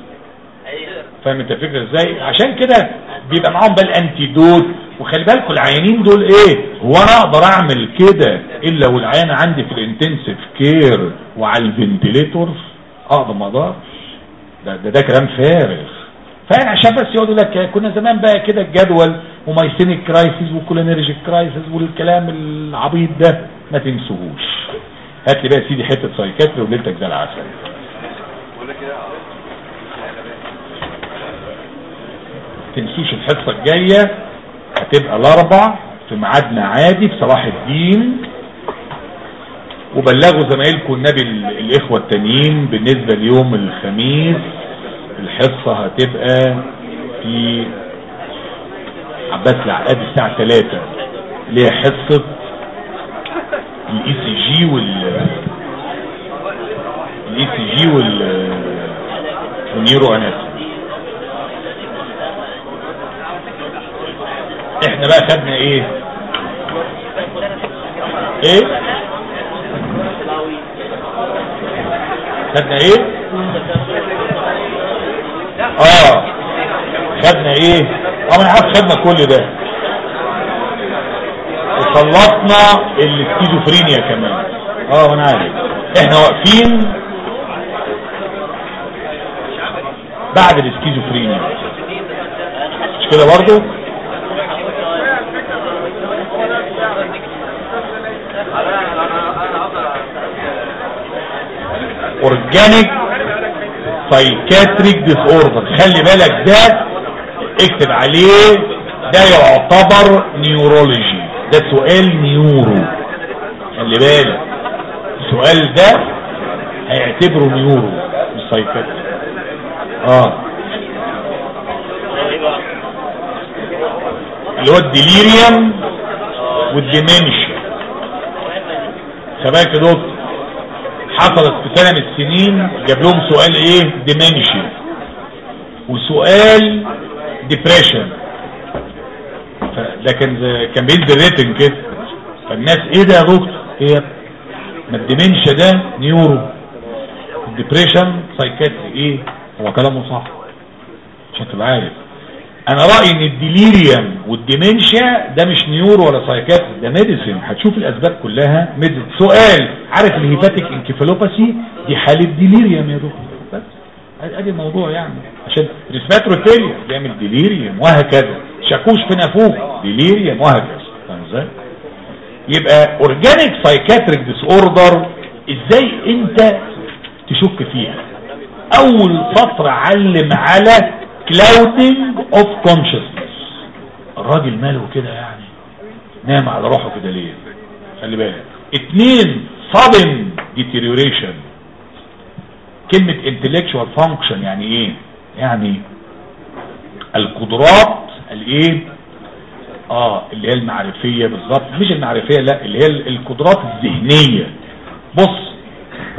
فاهم انت الفكرة إزاي؟ عشان كده بيبقى معاهم بقى ال antidote وخلي بالكم العيانين دول إيه؟ هو أنا أقدر أعمل كده إلا والعيان عندي في ال intensive care وعلى ال ventilator أقدر ما أقدرش ده, ده ده كلام فارغ. فاهم عشان بس يقعدوا لك كنا زمان بقى كده الجدول و myasthenic crisis و cholinergic crisis والكلام العبيط ده. ما تنسوهوش. هات لي بقى سيدي حتة psychiatry وليلتك زي العسل. تنسوش الحصة الجاية هتبقى الأربع في ميعادنا عادي في صلاح الدين. وبلغوا زمايلكم النبي الإخوة التانيين بالنسبة ليوم الخميس الحصة هتبقى في عباس العقاد الساعة 3 اللي هي حصة ال ECG وال ال ECG وال وال neuroanatomy إحنا بقى خدنا إيه؟ إيه؟ خدنا إيه؟ آه خدنا إيه؟ آه أنا عارف خدنا كل ده. وخلصنا السكيزوفرينيا كمان. آه أنا عارف. إحنا واقفين بعد السكيزوفرينيا. مش كده برضو organic psychiatric disorder خلي بالك ده اكتب عليه ده يعتبر neurology ده سؤال neuro خلي بالك. السؤال ده هيعتبره neuro مش psychiatric آه. اللي هو ال delirium وال dementia خباك يا دكتور؟ حصلت في سنة من السنين جاب لهم سؤال إيه؟ dementia وسؤال depression ده كان كان بينزل written كده. فالناس إيه ده يا دكتور؟ إيه ما ال dementia ده neuro. ال depression psychiatry إيه؟ هو كلامه صح. مش هتبقى عارف. أنا رأيي إن ال delirium وال dementia ده مش neuro ولا psychiatry ده medicine. هتشوف الأسباب كلها. medicine. سؤال عارف ال hepatic encephalopathy دي حالة delirium يا دكتور. بس. أدي الموضوع يعني. عشان respiratory failure بيعمل delirium وهكذا. شاكوش في نافوخ delirium وهكذا. فاهم إزاي يبقى organic psychiatric disorder إزاي أنت تشك فيها؟ أول سطر علم على clouding of consciousness. الراجل ماله كده يعني نام على روحه كده ليه؟ خلي بالك. اتنين sudden deterioration. كلمة intellectual function يعني إيه؟ يعني القدرات الايه؟ آه اللي هي المعرفية بالظبط. مش المعرفية لا اللي هي القدرات الذهنية. بص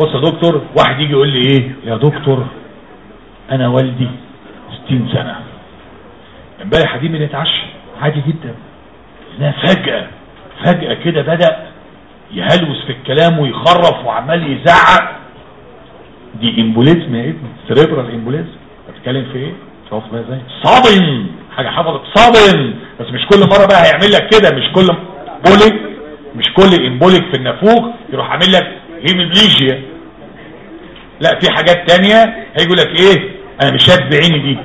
بص يا دكتور واحد يجي يقول لي إيه؟ يا دكتور أنا والدي 60 سنة. امبارح دي بنتعشى عادي جدا. لا فجأة فجأة كده بدأ يهلوس في الكلام ويخرف وعمال يزعق. دي embolism يا ابني. cerebral embolism. بتتكلم في إيه؟ شوف بقى إزاي. sudden. حاجة حفظت. sudden. بس مش كل مرة بقى هيعمل لك كده. مش كل bolic. مش كل embolic في النافوخ يروح عامل لك hemiplegia لا في حاجات تانية هيقول لك إيه؟ أنا مش شايف بعيني دي.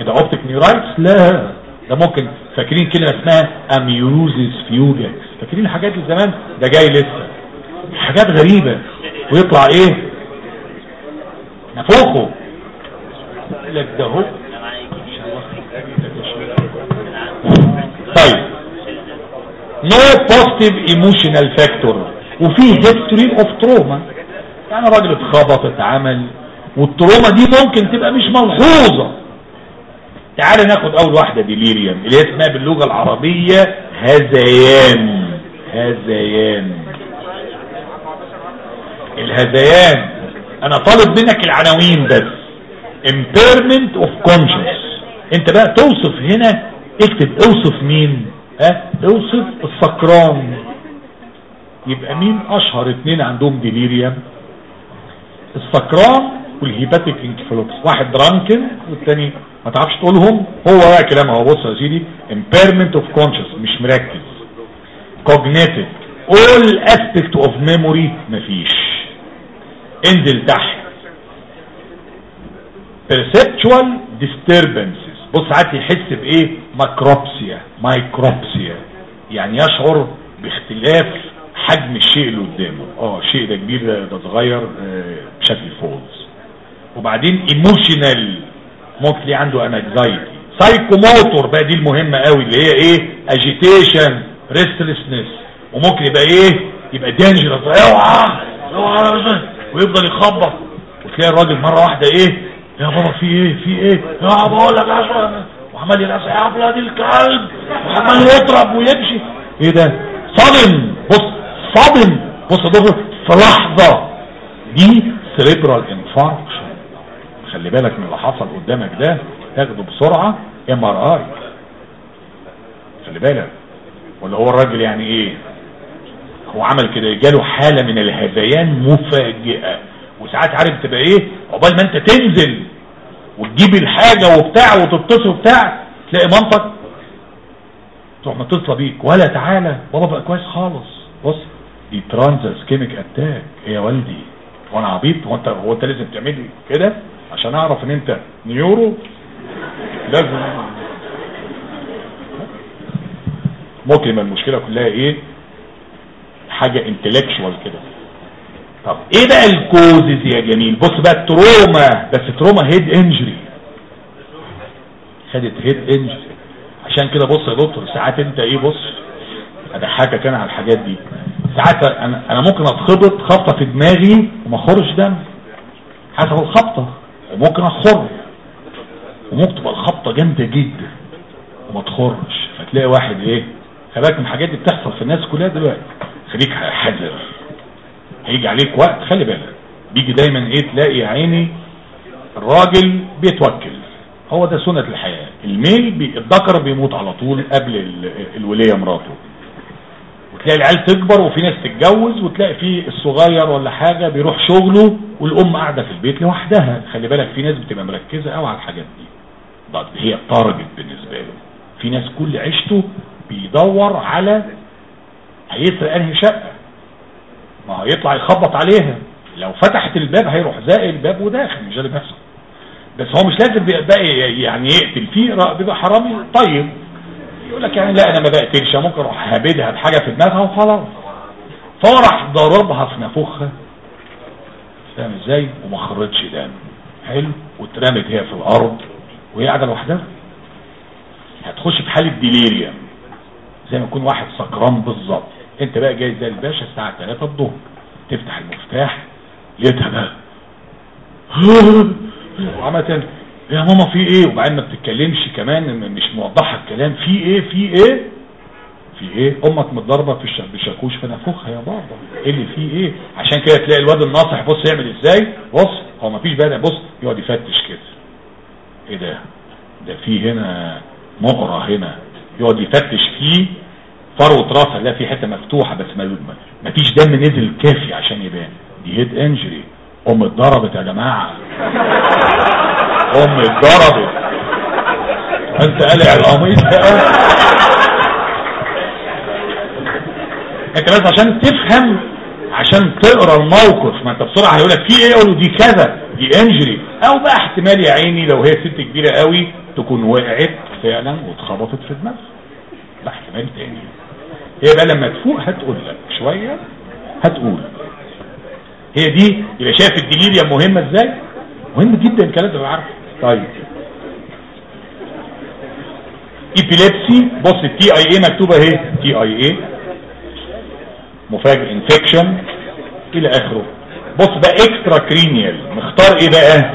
كده optic neuritis لا. ده ممكن فاكرين كلمة اسمها amaurosis fugax فاكرين الحاجات دي زمان؟ ده جاي لسه. حاجات غريبة. ويطلع إيه؟ نفوخه. لك ده هو. طيب. no positive emotional factor وفي history of trauma يعني راجل اتخبط اتعمل وال trauma دي ممكن تبقى مش ملحوظة. تعال ناخد أول واحدة delirium اللي هي اسمها باللغة العربية هذيان. هذيان. الهذيان. أنا طالب منك العناوين بس. Impairment of conscious. أنت بقى توصف هنا اكتب أوصف مين؟ ها؟ أوصف السكران. يبقى مين أشهر اتنين عندهم delirium السكران وال hepatic encephalopathy. واحد drunken والتاني ما تعرفش تقولهم هو بقى كلام اهو بص يا سيدي impairment of conscious مش مركز. Cognitive. All aspect of memory مفيش. انزل تحت perceptual disturbances. بص ساعات يحس بإيه؟ macropsia micropsia يعني يشعر باختلاف حجم الشيء اللي قدامه. آه الشيء ده كبير ده, ده صغير آه بشكل false وبعدين emotional ممكن ليه عنده anxiety psychomotor بقى دي المهمة قوي اللي هي إيه؟ agitation restlessness وممكن يبقى إيه؟ يبقى dangerous اوعى اوعى ويفضل يخبط. وتلاقي الراجل مرة واحدة إيه؟ يا بابا في إيه؟ في إيه؟ يا بقول لك وعمال يلعب يا ولاد الكلب. وعمال يضرب ويمشي. إيه ده؟ sudden بص sudden بص ده في لحظة دي cerebral infarction خلي بالك من اللي حصل قدامك ده تاخده بسرعة MRI خلي بالك. ولا هو الراجل يعني إيه؟ هو عمل كده جاله حالة من الهذيان مفاجئة. وساعات عارف تبقى إيه؟ عقبال ما أنت تنزل وتجيب الحاجة وبتاع وتتصل وبتاع تلاقي مامتك تروح متصلة بيك. ولا تعالى بابا بقى كويس خالص. بص دي transient ischemic attack يا والدي؟ وأنا عبيط؟ هو انت هو انت لازم تعمل كده؟ عشان أعرف إن أنت neuro لازم. ممكن يبقى المشكلة كلها إيه؟ حاجة intellectual كده. طب إيه بقى ال causes يا جميل؟ بص بقى ال trauma بس trauma head injury خدت head injury عشان كده بص يا دكتور ساعات أنت إيه بص اضحكك أنا على الحاجات دي. ساعات أنا, أنا ممكن أتخبط خبطة في دماغي وما أخرش دم. حسب الخبطه وممكن أخر. وممكن تبقى الخبطه جامدة جدا. وما تخرش. فتلاقي واحد إيه؟ خلي من الحاجات دي بتحصل في الناس كلها دلوقتي. خليك حذر. هيجي عليك وقت خلي بالك. بيجي دايما إيه؟ تلاقي يا عيني الراجل بيتوكل. هو ده سنة الحياة. الميل بي الذكر بيموت على طول قبل الولية مراته. وتلاقي العيال تكبر وفي ناس تتجوز وتلاقي في الصغير ولا حاجة بيروح شغله والأم قاعدة في البيت لوحدها. خلي بالك في ناس بتبقى مركزة قوي على الحاجات دي. هي التارجت بالنسبة له. في ناس كل عيشته بيدور على هيسرق أنهي شقة. ما هيطلع يخبط عليها. لو فتحت الباب هيروح زائق الباب وداخل مش ده اللي بيحصل. بس هو مش لازم بقى يعني يقتل فيه بيبقى حرامي. طيب. يقول لك يعني لا أنا ما بقتلش ممكن أروح هبدها بحاجة في دماغها وخلاص. فهو راح ضربها في نافوخها. فاهم إزاي وما خرجش دم. حلو؟ واترمت هي في الأرض وهي قاعدة لوحدها. هتخش في حالة delirium زي ما يكون واحد سكران بالظبط. انت بقى جاي زي الباشا الساعة 3 الظهر. تفتح المفتاح لقيتها بقى. *gasps* وعملت يا ماما في إيه؟ وبعدين ما بتتكلمش كمان مش موضحة الكلام. في إيه؟ في إيه؟ في إيه؟ أمك متضربه ب شاكوش في نافوخها يا بابا. إيه اللي فيه إيه؟ عشان كده تلاقي الواد الناصح بص يعمل إزاي؟ بص هو ما فيش بقى بص يقعد يفتش كده. إيه ده؟ ده في هنا مقرة هنا. يقعد يفتش فيه فروة راسها لا في حتة مفتوحة بس ما فيش دم نزل كافي عشان يبان. دي هيد انجري أم اتضربت يا جماعة. امي اتضربت. أنت قلع القميص انت بس عشان تفهم عشان تقرأ الموقف. ما انت بسرعة هيقول لك في إيه؟ يقولوا دي كذا دي انجري. أو بقى احتمال يا عيني لو هي ست كبيرة قوي تكون وقعت فعلا واتخبطت في دماغها. ده احتمال تاني. هي بقى لما تفوق هتقول لك شوية هتقول. هي دي يبقى شايف الدليل مهمة إزاي؟ مهم جدا الكلام ده عارفه طيب. epilepsy بص ال TIA مكتوبة اهي. TIA مفاجئ infection إلى آخره. بص بقى extracranial مختار إيه بقى؟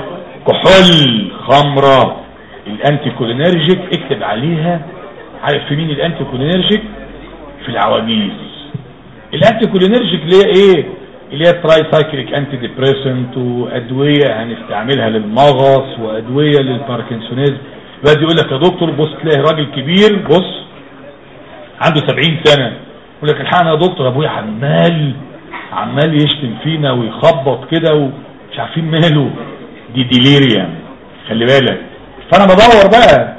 كحول خمرة. ال anticholinergic اكتب عليها. عارف في مين ال anticholinergic في العواجيز. ال anticholinergic اللي هي إيه؟ اللي هي tricyclic antidepressant وأدوية هنستعملها للمغص وأدوية لل parkinsonism. بقى يقول لك يا دكتور بص تلاقي راجل كبير بص عنده 70 سنة. يقول لك الحقنا يا دكتور أبويا عمال عمال يشتم فينا ويخبط كده ومش عارفين ماله. دي ديليريا خلي بالك. فأنا بدور بقى.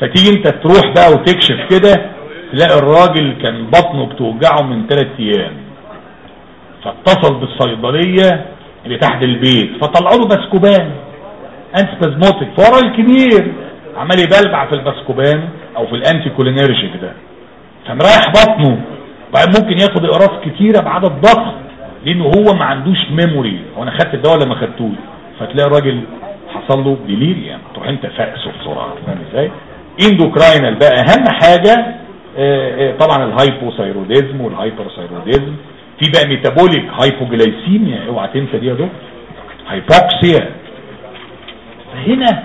فتيجي أنت تروح بقى وتكشف كده تلاقي الراجل كان بطنه بتوجعه من ثلاث أيام. فاتصل بالصيدلية اللي تحت البيت. فطلعوا له بسكوبان antispasmodic فورا الكبير عمال يبلبع في البسكوبان أو في ال anticholinergic ده. فمريح بطنه. بقى ممكن ياخد اقراص كتيرة بعدد ضخم لأنه هو ما عندوش memory هو أنا خدت الدواء ولا ما خدتوش؟ فتلاقي الراجل حصل له delirium تروح أنت فاقسه بسرعة. فاهم إزاي؟ endocrinal بقى أهم حاجة آه، آه، طبعا ال hypothyroidism وال hyperthyroidism في بقى metabolic hypoglycemia اوعى تنسى دي يا دكتور. hypoxia فهنا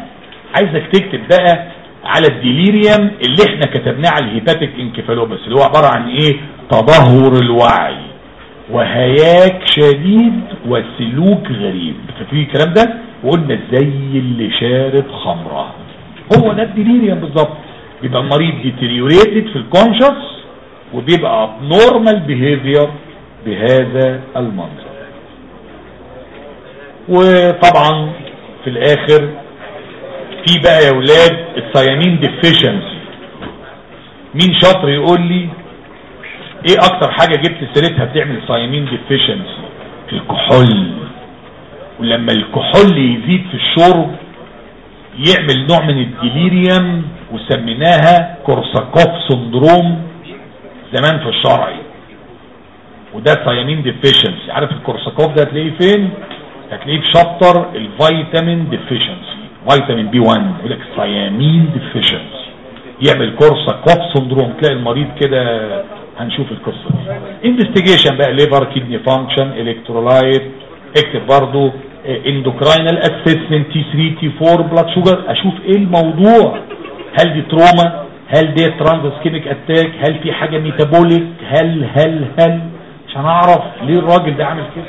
عايزك تكتب بقى على ال delirium اللي إحنا كتبناه على ال hepatic encephalopathy اللي هو عبارة عن إيه؟ تدهور الوعي وهياج شديد وسلوك غريب. ففي الكلام ده؟ وقلنا زي اللي شارب خمرة. هو ده ال delirium بالظبط. بيبقى المريض deteriorated في ال conscious وبيبقى abnormal behavior بهذا المنظر. وطبعا في الآخر في بقى يا ولاد ال thiamine deficiency مين شاطر يقول لي إيه أكتر حاجة جبت سيرتها بتعمل thiamine deficiency الكحول. ولما الكحول يزيد في الشرب يعمل نوع من ال delirium وسميناها Korsakoff syndrome زمان في الشرعي وده thiamine deficiency عارف ال Korsakoff ده هتلاقيه فين؟ هتلاقيه في chapter ال vitamin deficiency vitamin B 1 يقول لك thiamine deficiency يعمل Korsakoff syndrome. تلاقي المريض كده هنشوف القصة. دي investigation بقى liver kidney function electrolyte اكتب برضو endocrinal assessment T 3 T 4 blood sugar أشوف إيه الموضوع؟ هل دي trauma هل دي transischemic attack هل في حاجة metabolic هل هل هل؟ عشان أعرف ليه الراجل ده عامل كده.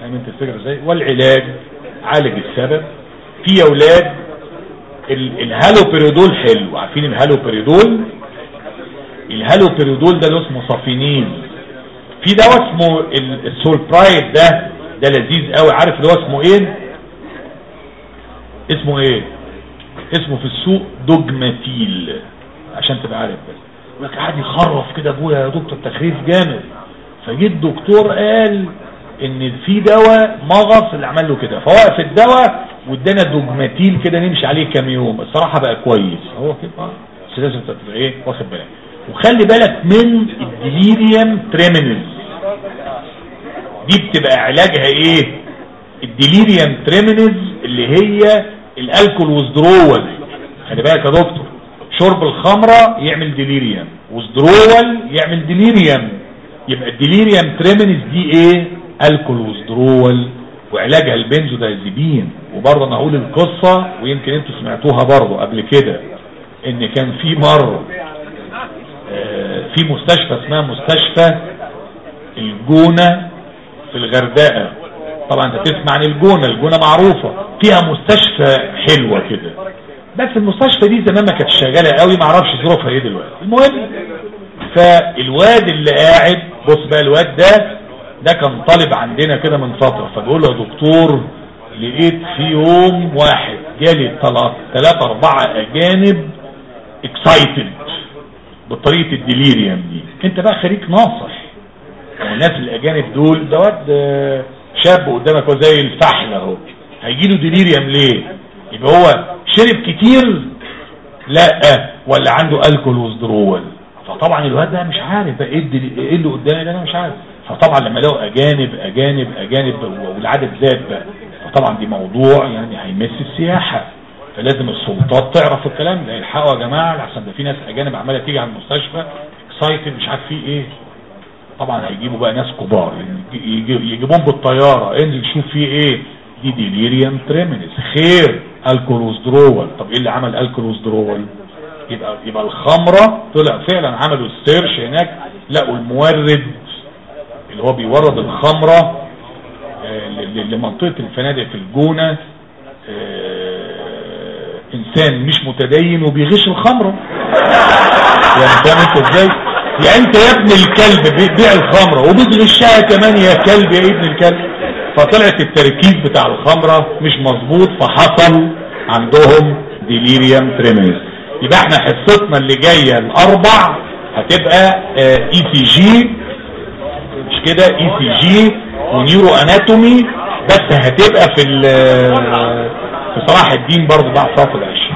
فاهم أنت الفكرة إزاي؟ والعلاج عالج السبب. في أولاد الهالوبريدول حلو. عارفين ال haloperidol ال haloperidol ده اسمه Safinace. في دواء اسمه ال sulpiride ده ده لذيذ قوي. عارف اللي هو اسمه إيه؟ اسمه إيه؟ اسمه في السوق Dogmatil. عشان تبقى عارف بس. يقول لك يخرف كده ابويا يا دكتور تخريف جامد. فجي الدكتور قال إن في دواء مغص اللي عمل له كده. فوقف الدواء وادانا Dogmatil كده نمشي عليه كام يوم. الصراحة بقى كويس. هو كده. بس لازم تبقى إيه؟ واخد بالك. وخلي بالك من ال delirium tremens دي بتبقى علاجها إيه؟ ال delirium tremens اللي هي ال alcohol withdrawal خلي بالك يا دكتور. شرب الخمرة يعمل delirium. withdrawal يعمل delirium. يبقى ال delirium tremens دي إيه؟ alcohol withdrawal وعلاجها البنزودايزيبين. وبرضه أنا هقول القصة ويمكن أنتوا سمعتوها برضه قبل كده إن كان في مرة في مستشفى اسمها مستشفى الجونة في الغردقة. طبعا أنت تسمع عن الجونة الجونة معروفة فيها مستشفى حلوة كده. بس المستشفى دي زمان ما كانتش شغالة قوي ما أعرفش ظروفها إيه دلوقتي. المهم فالواد اللي قاعد بص بقى الواد ده ده كان طالب عندنا كده من فترة. فبيقول له يا دكتور لقيت في يوم واحد جالي ثلاثة أربعة أجانب excited بطريقة ال delirium دي. انت بقى خريج ناصح. والناس الأجانب دول ده واد آه، شاب قدامك هو زي الفحل اهو. هيجي له ليه؟ يبقى هو شرب كتير؟ لا ولا عنده alcohol withdrawal فطبعا الواد ده مش عارف بقى إيه إيه اللي قدامي ده أنا مش عارف. فطبعا لما لقوا أجانب أجانب أجانب والعدد زاد بقى. فطبعا دي موضوع يعني هيمس السياحة. فلازم السلطات تعرف الكلام ده. يلحقوا يا جماعة لحسن ده في ناس أجانب عمالة تيجي على المستشفى excited مش عارف فيه إيه. طبعا هيجيبوا بقى ناس كبار يجيبون بالطيارة. انزل شوف فيه إيه. دي delirium tremens خير alcohol withdrawal طب إيه اللي عمل alcohol withdrawal يبقى يبقى الخمرة طلع فعلا عملوا ال search هناك لقوا المورد اللي هو بيورد الخمرة آه، ل- ل- لمنطقة الفنادق في الجونة آه، إنسان مش متدين وبيغش الخمرة يعني فاهم أنت إزاي؟ يعني أنت يا ابن الكلب بتبيع الخمرة وبتغشها كمان يا كلب يا ابن الكلب. فطلعت التركيز بتاع الخمرة مش مظبوط فحصل عندهم delirium tremens يبقى إحنا حصتنا اللي جاية الأربع هتبقى ECG مش كده؟ ECG و neuroanatomy بس هتبقى في ال- في صلاح الدين برضه بعد صلاة العشاء